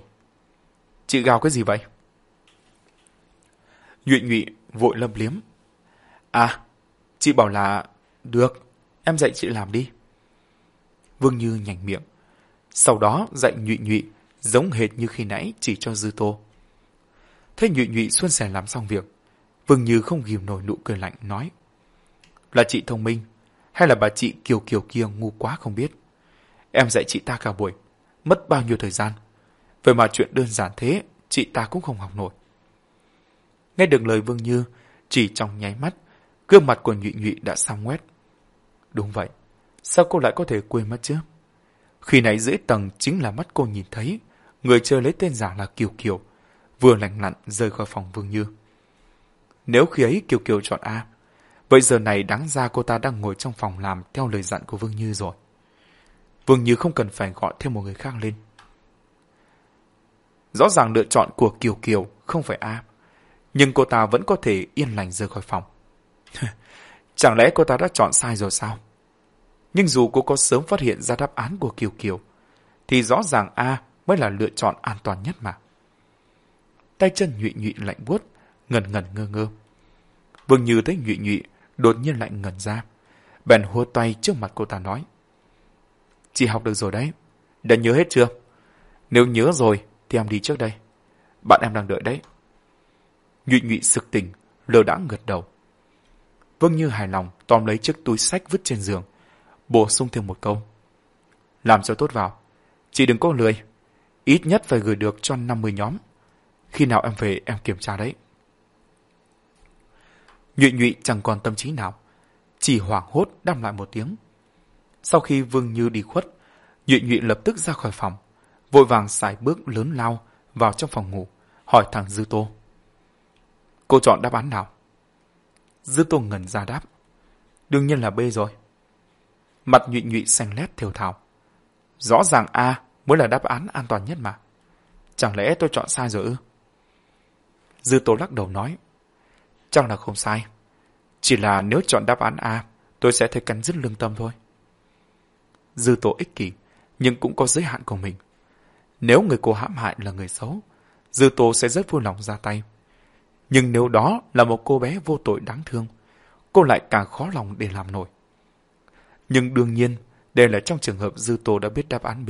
Speaker 1: Chị gào cái gì vậy? Nhụy nhụy vội lâm liếm. À, chị bảo là... Được, em dạy chị làm đi. Vương Như nhảnh miệng. Sau đó dạy nhụy nhụy, giống hệt như khi nãy chỉ cho dư tô. Thế nhụy nhụy xuân sẻ làm xong việc. Vương Như không ghim nổi nụ cười lạnh, nói. Là chị thông minh, hay là bà chị kiều kiều kia ngu quá không biết. Em dạy chị ta cả buổi, mất bao nhiêu thời gian. Vậy mà chuyện đơn giản thế, chị ta cũng không học nổi. Nghe được lời Vương Như, chỉ trong nháy mắt, gương mặt của nhụy nhụy đã xong ngoét. Đúng vậy, sao cô lại có thể quên mất chứ? Khi nãy dưới tầng chính là mắt cô nhìn thấy, người chơi lấy tên giả là Kiều Kiều, vừa lành lặn rời khỏi phòng Vương Như. Nếu khi ấy Kiều Kiều chọn A, vậy giờ này đáng ra cô ta đang ngồi trong phòng làm theo lời dặn của Vương Như rồi. Vương Như không cần phải gọi thêm một người khác lên. Rõ ràng lựa chọn của Kiều Kiều không phải A, nhưng cô ta vẫn có thể yên lành rời khỏi phòng. Chẳng lẽ cô ta đã chọn sai rồi sao? Nhưng dù cô có sớm phát hiện ra đáp án của Kiều Kiều, thì rõ ràng A mới là lựa chọn an toàn nhất mà. Tay chân nhụy nhụy lạnh buốt, ngần ngần ngơ ngơ. Vương Như thấy nhụy nhụy, đột nhiên lạnh ngần ra. Bèn hua tay trước mặt cô ta nói. Chị học được rồi đấy. Đã nhớ hết chưa? Nếu nhớ rồi, thì em đi trước đây. Bạn em đang đợi đấy. Nhụy nhụy sực tỉnh, lờ đãng gật đầu. Vương Như hài lòng tóm lấy chiếc túi sách vứt trên giường, bổ sung thêm một câu. làm cho tốt vào. Chị đừng có lười. Ít nhất phải gửi được cho 50 nhóm. Khi nào em về em kiểm tra đấy. Nhụy nhụy chẳng còn tâm trí nào. Chỉ hoảng hốt đam lại một tiếng. Sau khi Vương Như đi khuất, Nhụy nhụy lập tức ra khỏi phòng. Vội vàng xài bước lớn lao vào trong phòng ngủ, hỏi thằng Dư Tô. Cô chọn đáp án nào? Dư Tô ngẩn ra đáp. Đương nhiên là B rồi. Mặt nhụy nhụy xanh lét thiều thào. Rõ ràng A mới là đáp án an toàn nhất mà. Chẳng lẽ tôi chọn sai rồi ư? Dư tố lắc đầu nói. Chắc là không sai. Chỉ là nếu chọn đáp án A, tôi sẽ thấy cắn dứt lương tâm thôi. Dư tố ích kỷ, nhưng cũng có giới hạn của mình. Nếu người cô hãm hại là người xấu, Dư tố sẽ rất vui lòng ra tay. Nhưng nếu đó là một cô bé vô tội đáng thương, cô lại càng khó lòng để làm nổi. Nhưng đương nhiên, đây là trong trường hợp Dư tố đã biết đáp án B,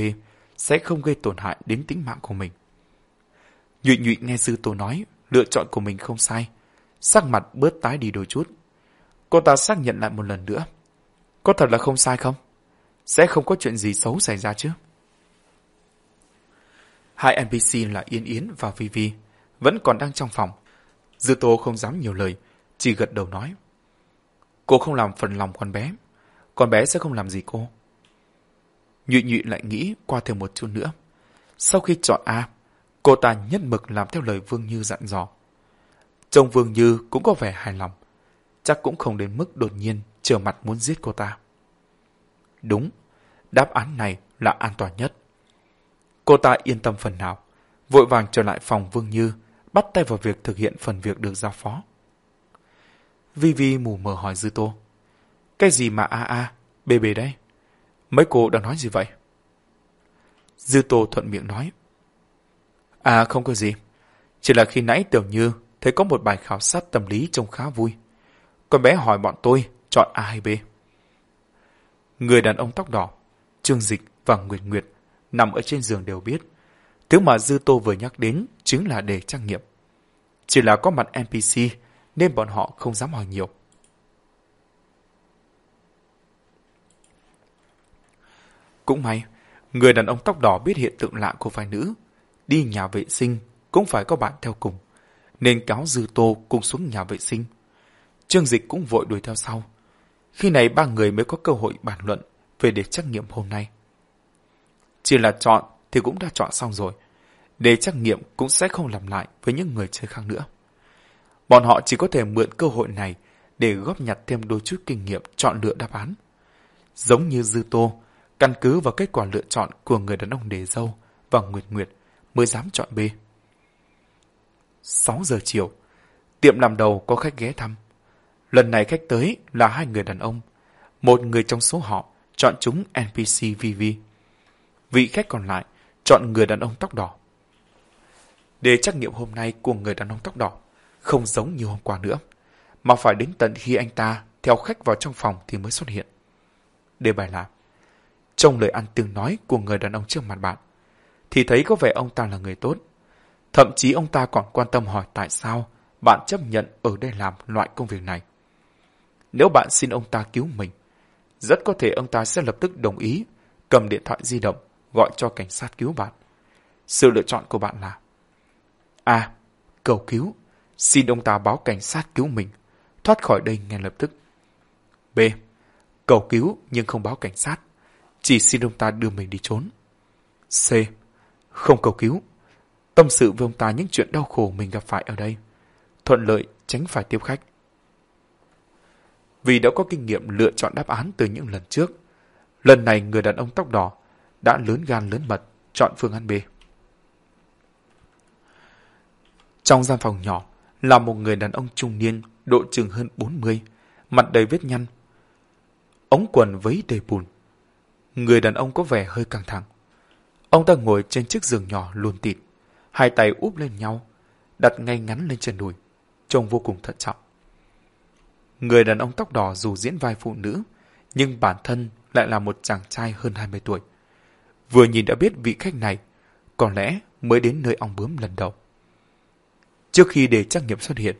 Speaker 1: sẽ không gây tổn hại đến tính mạng của mình. Nhụy nhụy nghe sư tổ nói, lựa chọn của mình không sai, sắc mặt bớt tái đi đôi chút. Cô ta xác nhận lại một lần nữa. Có thật là không sai không? Sẽ không có chuyện gì xấu xảy ra chứ? Hai NPC là Yên Yến và Vi Vi, vẫn còn đang trong phòng. Dư Tô không dám nhiều lời, chỉ gật đầu nói. Cô không làm phần lòng con bé, con bé sẽ không làm gì cô. Nhụy nhụy lại nghĩ qua thêm một chút nữa. Sau khi chọn A, cô ta nhất mực làm theo lời Vương Như dặn dò. Trông Vương Như cũng có vẻ hài lòng, chắc cũng không đến mức đột nhiên trở mặt muốn giết cô ta. Đúng, đáp án này là an toàn nhất. Cô ta yên tâm phần nào, vội vàng trở lại phòng Vương Như, bắt tay vào việc thực hiện phần việc được giao phó. Vi Vi mù mờ hỏi Dư Tô. Cái gì mà a a, bê bê đấy? Mấy cô đang nói gì vậy? Dư Tô thuận miệng nói. À không có gì. Chỉ là khi nãy Tiểu Như thấy có một bài khảo sát tâm lý trông khá vui. Con bé hỏi bọn tôi chọn A hay B. Người đàn ông tóc đỏ, Trương Dịch và Nguyệt Nguyệt nằm ở trên giường đều biết. Thứ mà Dư Tô vừa nhắc đến chính là đề trắc nghiệm. Chỉ là có mặt NPC nên bọn họ không dám hỏi nhiều. Cũng may, người đàn ông tóc đỏ biết hiện tượng lạ của phái nữ. Đi nhà vệ sinh cũng phải có bạn theo cùng, nên cáo Dư Tô cùng xuống nhà vệ sinh. Trương Dịch cũng vội đuổi theo sau. Khi này ba người mới có cơ hội bàn luận về đề trắc nghiệm hôm nay. Chỉ là chọn thì cũng đã chọn xong rồi. Đề trắc nghiệm cũng sẽ không làm lại với những người chơi khác nữa. Bọn họ chỉ có thể mượn cơ hội này để góp nhặt thêm đôi chút kinh nghiệm chọn lựa đáp án. Giống như Dư Tô, căn cứ vào kết quả lựa chọn của người đàn ông đề dâu và Nguyệt Nguyệt mới dám chọn B. 6 giờ chiều, tiệm làm đầu có khách ghé thăm. Lần này khách tới là hai người đàn ông. Một người trong số họ chọn chúng NPC VV. Vị khách còn lại chọn người đàn ông tóc đỏ. để trắc nghiệm hôm nay của người đàn ông tóc đỏ không giống như hôm qua nữa, mà phải đến tận khi anh ta theo khách vào trong phòng thì mới xuất hiện. Đề bài là trong lời ăn tiếng nói của người đàn ông trước mặt bạn, thì thấy có vẻ ông ta là người tốt. Thậm chí ông ta còn quan tâm hỏi tại sao bạn chấp nhận ở đây làm loại công việc này. Nếu bạn xin ông ta cứu mình, rất có thể ông ta sẽ lập tức đồng ý cầm điện thoại di động gọi cho cảnh sát cứu bạn. Sự lựa chọn của bạn là A. Cầu cứu. Xin ông ta báo cảnh sát cứu mình. Thoát khỏi đây ngay lập tức. B. Cầu cứu nhưng không báo cảnh sát. Chỉ xin ông ta đưa mình đi trốn. C. Không cầu cứu. Tâm sự với ông ta những chuyện đau khổ mình gặp phải ở đây. Thuận lợi tránh phải tiếp khách. Vì đã có kinh nghiệm lựa chọn đáp án từ những lần trước, lần này người đàn ông tóc đỏ đã lớn gan lớn mật chọn phương án B. Trong gian phòng nhỏ là một người đàn ông trung niên độ chừng hơn 40, mặt đầy vết nhăn, ống quần vấy đầy bùn. Người đàn ông có vẻ hơi căng thẳng. Ông ta ngồi trên chiếc giường nhỏ luồn tịt, hai tay úp lên nhau, đặt ngay ngắn lên chân đùi, trông vô cùng thận trọng. Người đàn ông tóc đỏ dù diễn vai phụ nữ, nhưng bản thân lại là một chàng trai hơn 20 tuổi. Vừa nhìn đã biết vị khách này, có lẽ mới đến nơi ong bướm lần đầu. Trước khi đề trắc nghiệm xuất hiện,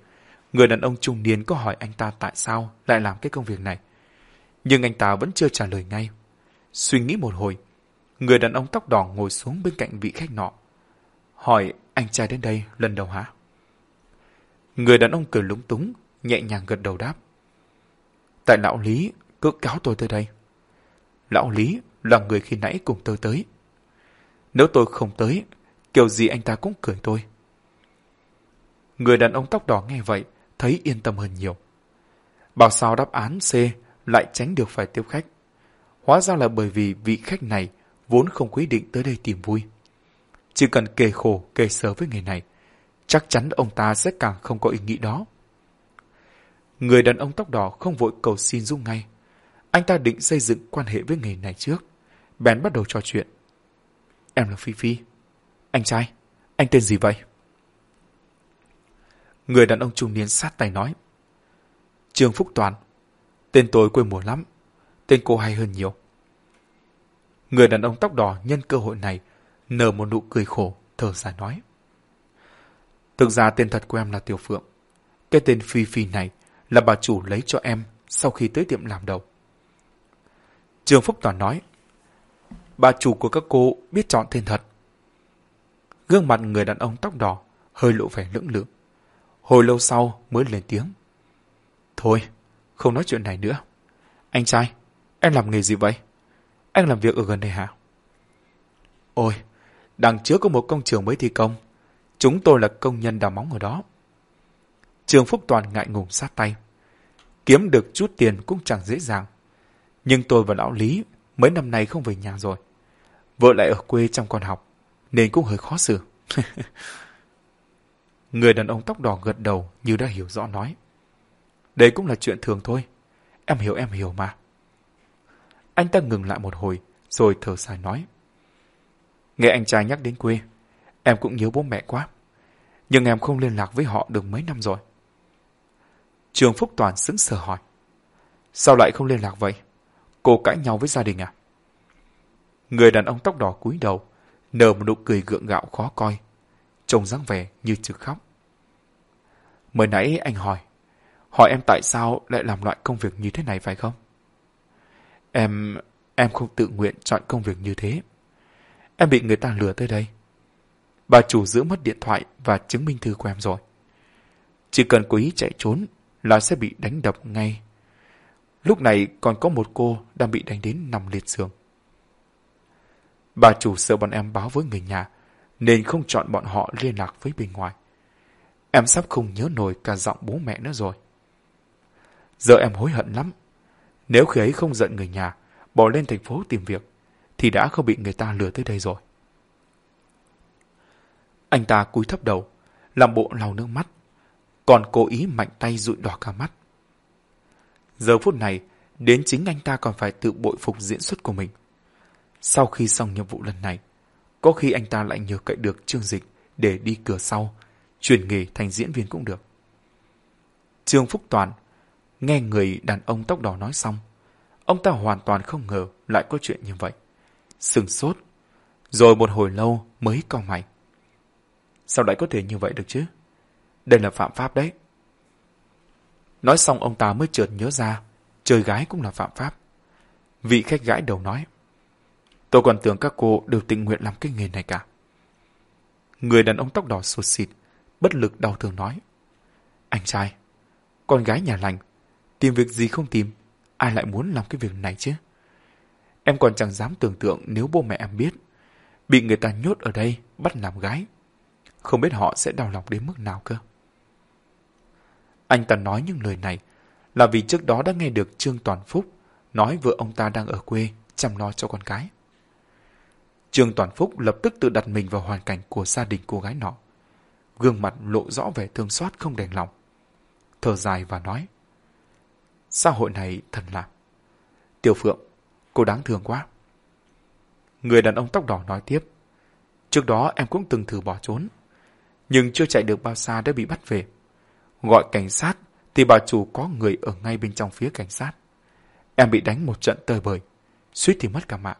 Speaker 1: người đàn ông trung niên có hỏi anh ta tại sao lại làm cái công việc này. Nhưng anh ta vẫn chưa trả lời ngay. Suy nghĩ một hồi, Người đàn ông tóc đỏ ngồi xuống bên cạnh vị khách nọ. Hỏi anh trai đến đây lần đầu hả? Người đàn ông cười lúng túng, nhẹ nhàng gật đầu đáp. Tại lão Lý cứ cáo tôi tới đây. Lão Lý là người khi nãy cùng tôi tới. Nếu tôi không tới, kiểu gì anh ta cũng cười tôi. Người đàn ông tóc đỏ nghe vậy, thấy yên tâm hơn nhiều. Bảo sao đáp án C lại tránh được phải tiếp khách. Hóa ra là bởi vì vị khách này vốn không quyết định tới đây tìm vui. Chỉ cần kề khổ, kề sở với người này, chắc chắn ông ta sẽ càng không có ý nghĩ đó. Người đàn ông tóc đỏ không vội cầu xin giúp ngay. Anh ta định xây dựng quan hệ với người này trước. Bèn bắt đầu trò chuyện. Em là Phi Phi. Anh trai, anh tên gì vậy? Người đàn ông trung niên sát tay nói. Trương Phúc Toàn. Tên tôi quê mùa lắm. Tên cô hay hơn nhiều. Người đàn ông tóc đỏ nhân cơ hội này nở một nụ cười khổ, thở dài nói. Thực ra tên thật của em là Tiểu Phượng. Cái tên Phi Phi này là bà chủ lấy cho em sau khi tới tiệm làm đầu. trường Phúc Toàn nói, bà chủ của các cô biết chọn tên thật. Gương mặt người đàn ông tóc đỏ hơi lộ vẻ lưỡng lự. Hồi lâu sau mới lên tiếng. Thôi, không nói chuyện này nữa. Anh trai, em làm nghề gì vậy? Anh làm việc ở gần đây hả? Ôi, đằng trước có một công trường mới thi công. Chúng tôi là công nhân đào móng ở đó. Trường Phúc Toàn ngại ngùng sát tay. Kiếm được chút tiền cũng chẳng dễ dàng. Nhưng tôi và lão Lý mấy năm nay không về nhà rồi. Vợ lại ở quê trong con học, nên cũng hơi khó xử. Người đàn ông tóc đỏ gật đầu như đã hiểu rõ nói. Đấy cũng là chuyện thường thôi. Em hiểu em hiểu mà. Anh ta ngừng lại một hồi, rồi thở dài nói. Nghe anh trai nhắc đến quê, em cũng nhớ bố mẹ quá. Nhưng em không liên lạc với họ được mấy năm rồi. Trường Phúc Toàn sững sờ hỏi. Sao lại không liên lạc vậy? Cô cãi nhau với gia đình à? Người đàn ông tóc đỏ cúi đầu, nở một nụ cười gượng gạo khó coi, trông dáng vẻ như trực khóc. Mới nãy anh hỏi, hỏi em tại sao lại làm loại công việc như thế này phải không? Em, em không tự nguyện chọn công việc như thế. Em bị người ta lừa tới đây. Bà chủ giữ mất điện thoại và chứng minh thư của em rồi. Chỉ cần cố ý chạy trốn là sẽ bị đánh đập ngay. Lúc này còn có một cô đang bị đánh đến nằm liệt giường. Bà chủ sợ bọn em báo với người nhà, nên không chọn bọn họ liên lạc với bên ngoài. Em sắp không nhớ nổi cả giọng bố mẹ nữa rồi. Giờ em hối hận lắm. Nếu khi ấy không giận người nhà, bỏ lên thành phố tìm việc, thì đã không bị người ta lừa tới đây rồi. Anh ta cúi thấp đầu, làm bộ lau nước mắt, còn cố ý mạnh tay dụi đỏ cả mắt. Giờ phút này, đến chính anh ta còn phải tự bội phục diễn xuất của mình. Sau khi xong nhiệm vụ lần này, có khi anh ta lại nhờ cậy được chương Dịch để đi cửa sau, chuyển nghề thành diễn viên cũng được. Trương Phúc Toàn nghe người đàn ông tóc đỏ nói xong, ông ta hoàn toàn không ngờ lại có chuyện như vậy. Sừng sốt, rồi một hồi lâu mới cau mày. Sao lại có thể như vậy được chứ? Đây là phạm pháp đấy. Nói xong ông ta mới chợt nhớ ra, chơi gái cũng là phạm pháp. Vị khách gãi đầu nói, tôi còn tưởng các cô đều tình nguyện làm cái nghề này cả. Người đàn ông tóc đỏ sụt xịt, bất lực đau thương nói, anh trai, con gái nhà lành, tìm việc gì không tìm, ai lại muốn làm cái việc này chứ? Em còn chẳng dám tưởng tượng nếu bố mẹ em biết, bị người ta nhốt ở đây bắt làm gái. Không biết họ sẽ đau lòng đến mức nào cơ. Anh ta nói những lời này là vì trước đó đã nghe được Trương Toàn Phúc nói vợ ông ta đang ở quê chăm lo cho con cái. Trương Toàn Phúc lập tức tự đặt mình vào hoàn cảnh của gia đình cô gái nọ. Gương mặt lộ rõ vẻ thương xót không đành lòng. Thở dài và nói Xã hội này thật là Tiểu Phượng, cô đáng thương quá. Người đàn ông tóc đỏ nói tiếp Trước đó em cũng từng thử bỏ trốn Nhưng chưa chạy được bao xa đã bị bắt về Gọi cảnh sát thì bà chủ có người ở ngay bên trong phía cảnh sát. Em bị đánh một trận tơi bời, suýt thì mất cả mạng.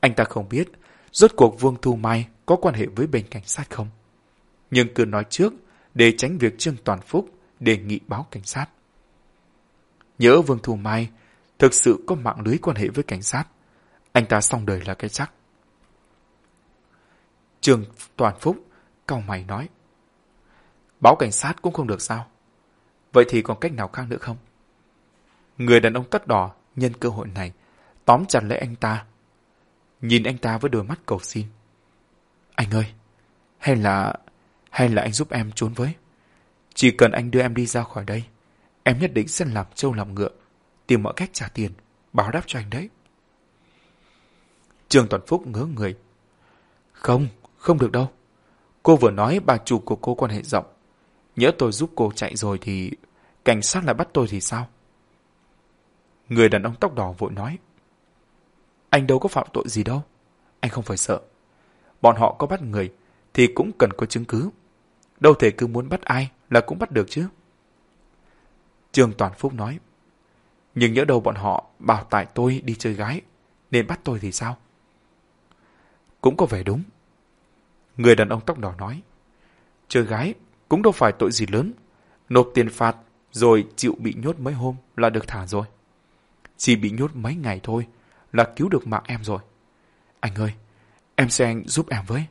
Speaker 1: Anh ta không biết rốt cuộc Vương Thu Mai có quan hệ với bên cảnh sát không. Nhưng cứ nói trước để tránh việc Trương Toàn Phúc đề nghị báo cảnh sát. Nhớ Vương Thu Mai thực sự có mạng lưới quan hệ với cảnh sát, Anh ta xong đời là cái chắc. Trường Toàn Phúc, cau mày nói. Báo cảnh sát cũng không được sao? Vậy thì còn cách nào khác nữa không? Người đàn ông tất đỏ nhân cơ hội này tóm chặt lấy anh ta. Nhìn anh ta với đôi mắt cầu xin. Anh ơi, hay là... hay là anh giúp em trốn với? Chỉ cần anh đưa em đi ra khỏi đây, em nhất định sẽ làm trâu làm ngựa, tìm mọi cách trả tiền, báo đáp cho anh đấy. Trường Toàn Phúc ngớ người. Không, không được đâu. Cô vừa nói bà chủ của cô quan hệ rộng. Nhớ tôi giúp cô chạy rồi thì cảnh sát lại bắt tôi thì sao? Người đàn ông tóc đỏ vội nói. Anh đâu có phạm tội gì đâu. Anh không phải sợ. Bọn họ có bắt người thì cũng cần có chứng cứ. Đâu thể cứ muốn bắt ai là cũng bắt được chứ. Trương Toàn Phúc nói. Nhưng nhớ đâu bọn họ bảo tại tôi đi chơi gái nên bắt tôi thì sao? Cũng có vẻ đúng. Người đàn ông tóc đỏ nói. Chơi gái cũng đâu phải tội gì lớn. Nộp tiền phạt rồi chịu bị nhốt mấy hôm là được thả rồi. Chỉ bị nhốt mấy ngày thôi là cứu được mạng em rồi. Anh ơi, em sẽ anh giúp em với.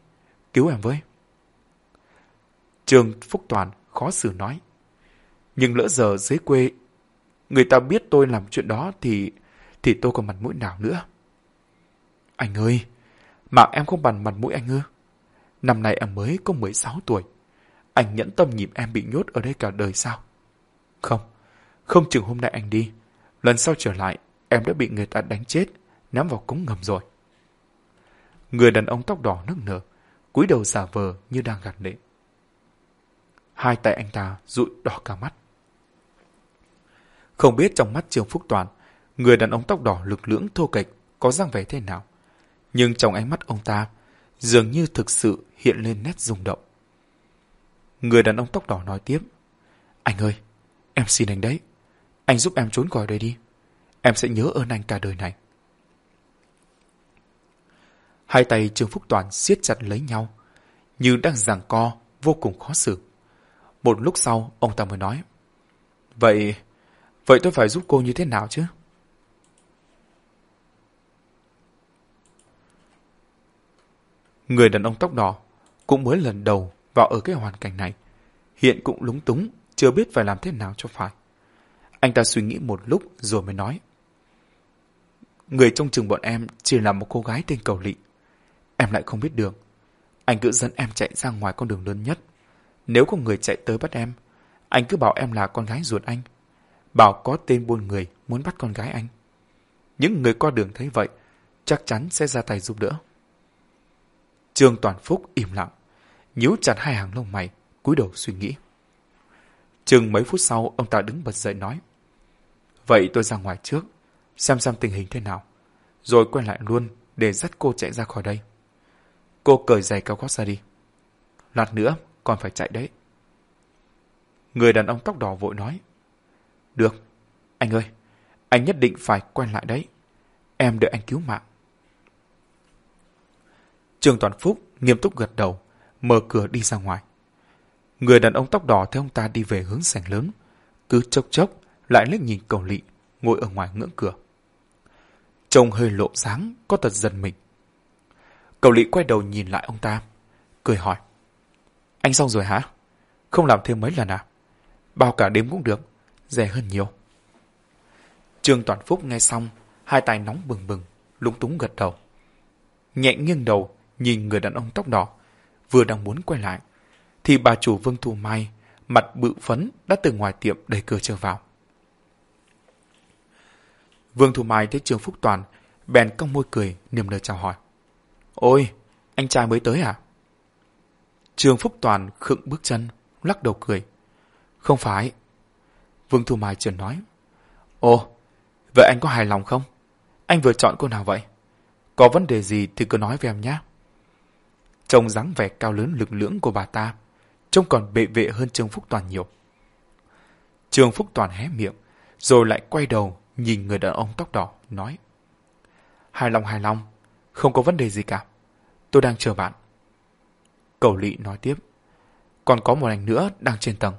Speaker 1: Cứu em với. Trường Phúc Toàn khó xử nói. Nhưng lỡ giờ dưới quê, người ta biết tôi làm chuyện đó thì thì tôi còn mặt mũi nào nữa. Anh ơi, mạng em không bằng mặt mũi anh ư. Năm nay em mới có 16 tuổi. Anh nhẫn tâm nhìn em bị nhốt ở đây cả đời sao? Không, không chừng hôm nay anh đi. Lần sau trở lại, em đã bị người ta đánh chết, ném vào cống ngầm rồi. Người đàn ông tóc đỏ nức nở, cúi đầu giả vờ như đang gạt lệ. Hai tay anh ta rụi đỏ cả mắt. Không biết trong mắt Trương Phúc Toàn, người đàn ông tóc đỏ lực lưỡng thô kệch có dáng vẻ thế nào. Nhưng trong ánh mắt ông ta, dường như thực sự hiện lên nét rung động. Người đàn ông tóc đỏ nói tiếp. Anh ơi, em xin anh đấy. Anh giúp em trốn khỏi đây đi. Em sẽ nhớ ơn anh cả đời này. Hai tay Trương Phúc Toàn siết chặt lấy nhau, như đang giằng co, vô cùng khó xử. Một lúc sau, ông ta mới nói. Vậy, vậy tôi phải giúp cô như thế nào chứ? Người đàn ông tóc đỏ cũng mới lần đầu vào ở cái hoàn cảnh này. Hiện cũng lúng túng, chưa biết phải làm thế nào cho phải. Anh ta suy nghĩ một lúc rồi mới nói. Người trong trường bọn em chỉ là một cô gái tên Cầu Lị. Em lại không biết đường. Anh cứ dẫn em chạy ra ngoài con đường lớn nhất. Nếu có người chạy tới bắt em, anh cứ bảo em là con gái ruột anh. Bảo có tên buôn người muốn bắt con gái anh. Những người qua đường thấy vậy, chắc chắn sẽ ra tay giúp đỡ. Trương Toàn Phúc im lặng, nhíu chặt hai hàng lông mày, cúi đầu suy nghĩ. Chừng mấy phút sau, ông ta đứng bật dậy nói. Vậy tôi ra ngoài trước, xem xem tình hình thế nào, rồi quay lại luôn để dắt cô chạy ra khỏi đây. Cô cởi giày cao gót ra đi. Lát nữa, còn phải chạy đấy. Người đàn ông tóc đỏ vội nói. Được, anh ơi, anh nhất định phải quay lại đấy. Em đợi anh cứu mạng. Trường Toàn Phúc nghiêm túc gật đầu, mở cửa đi ra ngoài. Người đàn ông tóc đỏ theo ông ta đi về hướng sảnh lớn, cứ chốc chốc lại liếc nhìn cầu lị, ngồi ở ngoài ngưỡng cửa. Trông hơi lộ dáng, có tật giật mình. Cầu lị quay đầu nhìn lại ông ta, cười hỏi. Anh xong rồi hả? Không làm thêm mấy lần à? Bao cả đêm cũng được, rẻ hơn nhiều. Trương Toàn Phúc nghe xong, hai tay nóng bừng bừng, lúng túng gật đầu. Nhẹ nghiêng đầu, nhìn người đàn ông tóc đỏ, vừa đang muốn quay lại, thì bà chủ Vương Thu Mai, mặt bự phấn đã từ ngoài tiệm đẩy cửa trở vào. Vương Thu Mai thấy Trương Phúc Toàn, bèn cong môi cười, niềm nở chào hỏi. Ôi, anh trai mới tới à? Trương Phúc Toàn khựng bước chân, lắc đầu cười. Không phải. Vương Thu Mai chợt nói. Ồ, vậy anh có hài lòng không? Anh vừa chọn cô nào vậy? Có vấn đề gì thì cứ nói với em nhé. Trông dáng vẻ cao lớn lực lưỡng của bà ta, trông còn bệ vệ hơn Trương Phúc Toàn nhiều. Trương Phúc Toàn hé miệng, rồi lại quay đầu nhìn người đàn ông tóc đỏ, nói. Hài lòng hài lòng, không có vấn đề gì cả. Tôi đang chờ bạn. Cầu lị nói tiếp. Còn có một anh nữa đang trên tầng.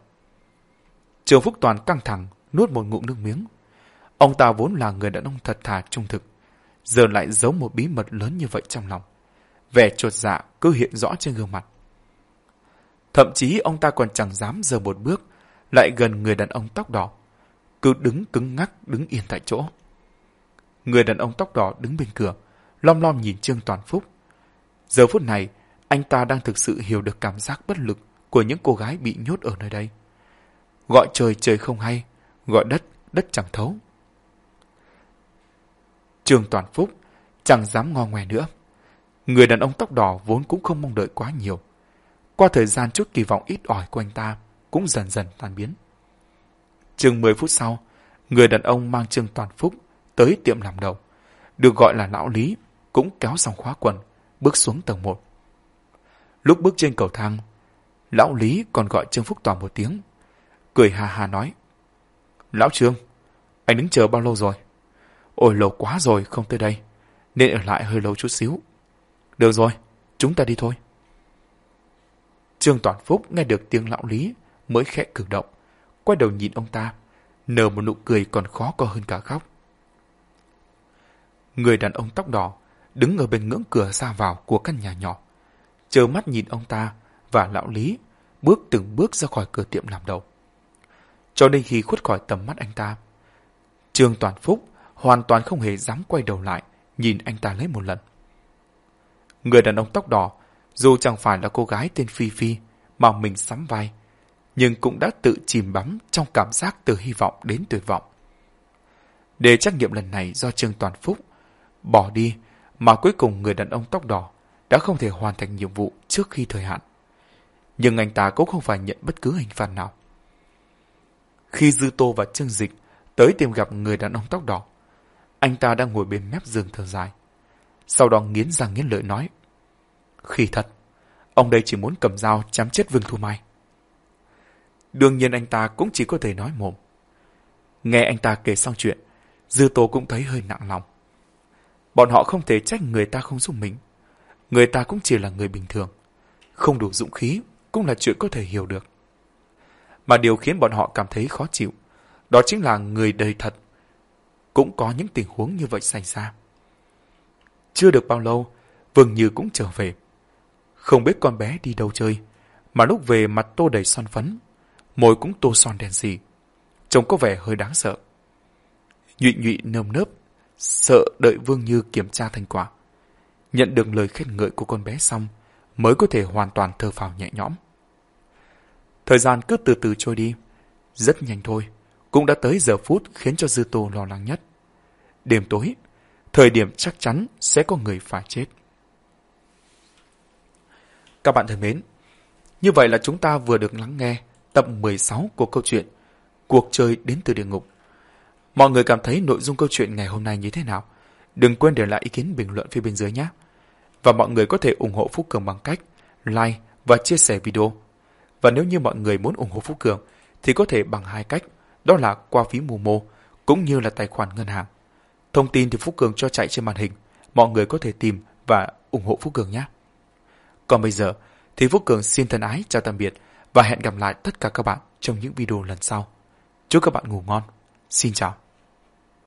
Speaker 1: Trường Phúc Toàn căng thẳng, nuốt một ngụm nước miếng. Ông ta vốn là người đàn ông thật thà trung thực. giờ lại giấu một bí mật lớn như vậy trong lòng. Vẻ trột dạ cứ hiện rõ trên gương mặt. Thậm chí ông ta còn chẳng dám giờ một bước, lại gần người đàn ông tóc đỏ. Cứ đứng cứng ngắc, đứng yên tại chỗ. Người đàn ông tóc đỏ đứng bên cửa, lom lom nhìn Trương Toàn Phúc. Giờ phút này, anh ta đang thực sự hiểu được cảm giác bất lực của những cô gái bị nhốt ở nơi đây. Gọi trời trời không hay, gọi đất đất chẳng thấu. Trương Toàn Phúc chẳng dám ngo ngoe nữa. Người đàn ông tóc đỏ vốn cũng không mong đợi quá nhiều. Qua thời gian chút kỳ vọng ít ỏi của anh ta cũng dần dần tan biến. Chừng 10 phút sau, người đàn ông mang Trương Toàn Phúc tới tiệm làm đầu. Được gọi là lão Lý, cũng kéo dòng khóa quần, bước xuống tầng 1. Lúc bước trên cầu thang, lão Lý còn gọi Trương Phúc Toàn một tiếng. Cười hà hà nói. Lão Trương, anh đứng chờ bao lâu rồi? Ôi lâu quá rồi không tới đây, nên ở lại hơi lâu chút xíu. Được rồi, chúng ta đi thôi. Trương Toàn Phúc nghe được tiếng lão Lý mới khẽ cử động, quay đầu nhìn ông ta, nở một nụ cười còn khó co hơn cả khóc. Người đàn ông tóc đỏ đứng ở bên ngưỡng cửa ra vào của căn nhà nhỏ, chờ mắt nhìn ông ta và lão Lý bước từng bước ra khỏi cửa tiệm làm đầu. Cho đến khi khuất khỏi tầm mắt anh ta, Trương Toàn Phúc hoàn toàn không hề dám quay đầu lại nhìn anh ta lấy một lần. Người đàn ông tóc đỏ, dù chẳng phải là cô gái tên Phi Phi mà mình sắm vai, nhưng cũng đã tự chìm bắm trong cảm giác từ hy vọng đến tuyệt vọng. Để trách nhiệm lần này do Trương Toàn Phúc bỏ đi mà cuối cùng người đàn ông tóc đỏ đã không thể hoàn thành nhiệm vụ trước khi thời hạn. Nhưng anh ta cũng không phải nhận bất cứ hình phạt nào. Khi Dư Tô và Trương Dịch tới tìm gặp người đàn ông tóc đỏ, anh ta đang ngồi bên mép giường thở dài. Sau đó nghiến răng nghiến lợi nói. Khi thật, ông đây chỉ muốn cầm dao chém chết Vương Thu Mai. Đương nhiên anh ta cũng chỉ có thể nói mồm. Nghe anh ta kể xong chuyện, Dư Tô cũng thấy hơi nặng lòng. Bọn họ không thể trách người ta không giúp mình. Người ta cũng chỉ là người bình thường. Không đủ dũng khí cũng là chuyện có thể hiểu được. Mà điều khiến bọn họ cảm thấy khó chịu, đó chính là người đời thật. Cũng có những tình huống như vậy xảy ra. Chưa được bao lâu, Vương Như cũng trở về. Không biết con bé đi đâu chơi, mà lúc về mặt tô đầy son phấn, môi cũng tô son đen xì. Trông có vẻ hơi đáng sợ. Nhụy nhụy nơm nớp, sợ đợi Vương Như kiểm tra thành quả. Nhận được lời khen ngợi của con bé xong, mới có thể hoàn toàn thơ phào nhẹ nhõm. Thời gian cứ từ từ trôi đi. Rất nhanh thôi, cũng đã tới giờ phút khiến cho Dư Tô lo lắng nhất. Đêm tối, thời điểm chắc chắn sẽ có người phải chết. Các bạn thân mến, như vậy là chúng ta vừa được lắng nghe tập 16 của câu chuyện Cuộc chơi đến từ địa ngục. Mọi người cảm thấy nội dung câu chuyện ngày hôm nay như thế nào? Đừng quên để lại ý kiến bình luận phía bên dưới nhé. Và mọi người có thể ủng hộ Phúc Cường bằng cách like và chia sẻ video. Và nếu như mọi người muốn ủng hộ Phú Cường thì có thể bằng hai cách, đó là qua phí mù mô cũng như là tài khoản ngân hàng. Thông tin thì Phú Cường cho chạy trên màn hình, mọi người có thể tìm và ủng hộ Phú Cường nhé. Còn bây giờ thì Phú Cường xin thân ái chào tạm biệt và hẹn gặp lại tất cả các bạn trong những video lần sau. Chúc các bạn ngủ ngon. Xin chào.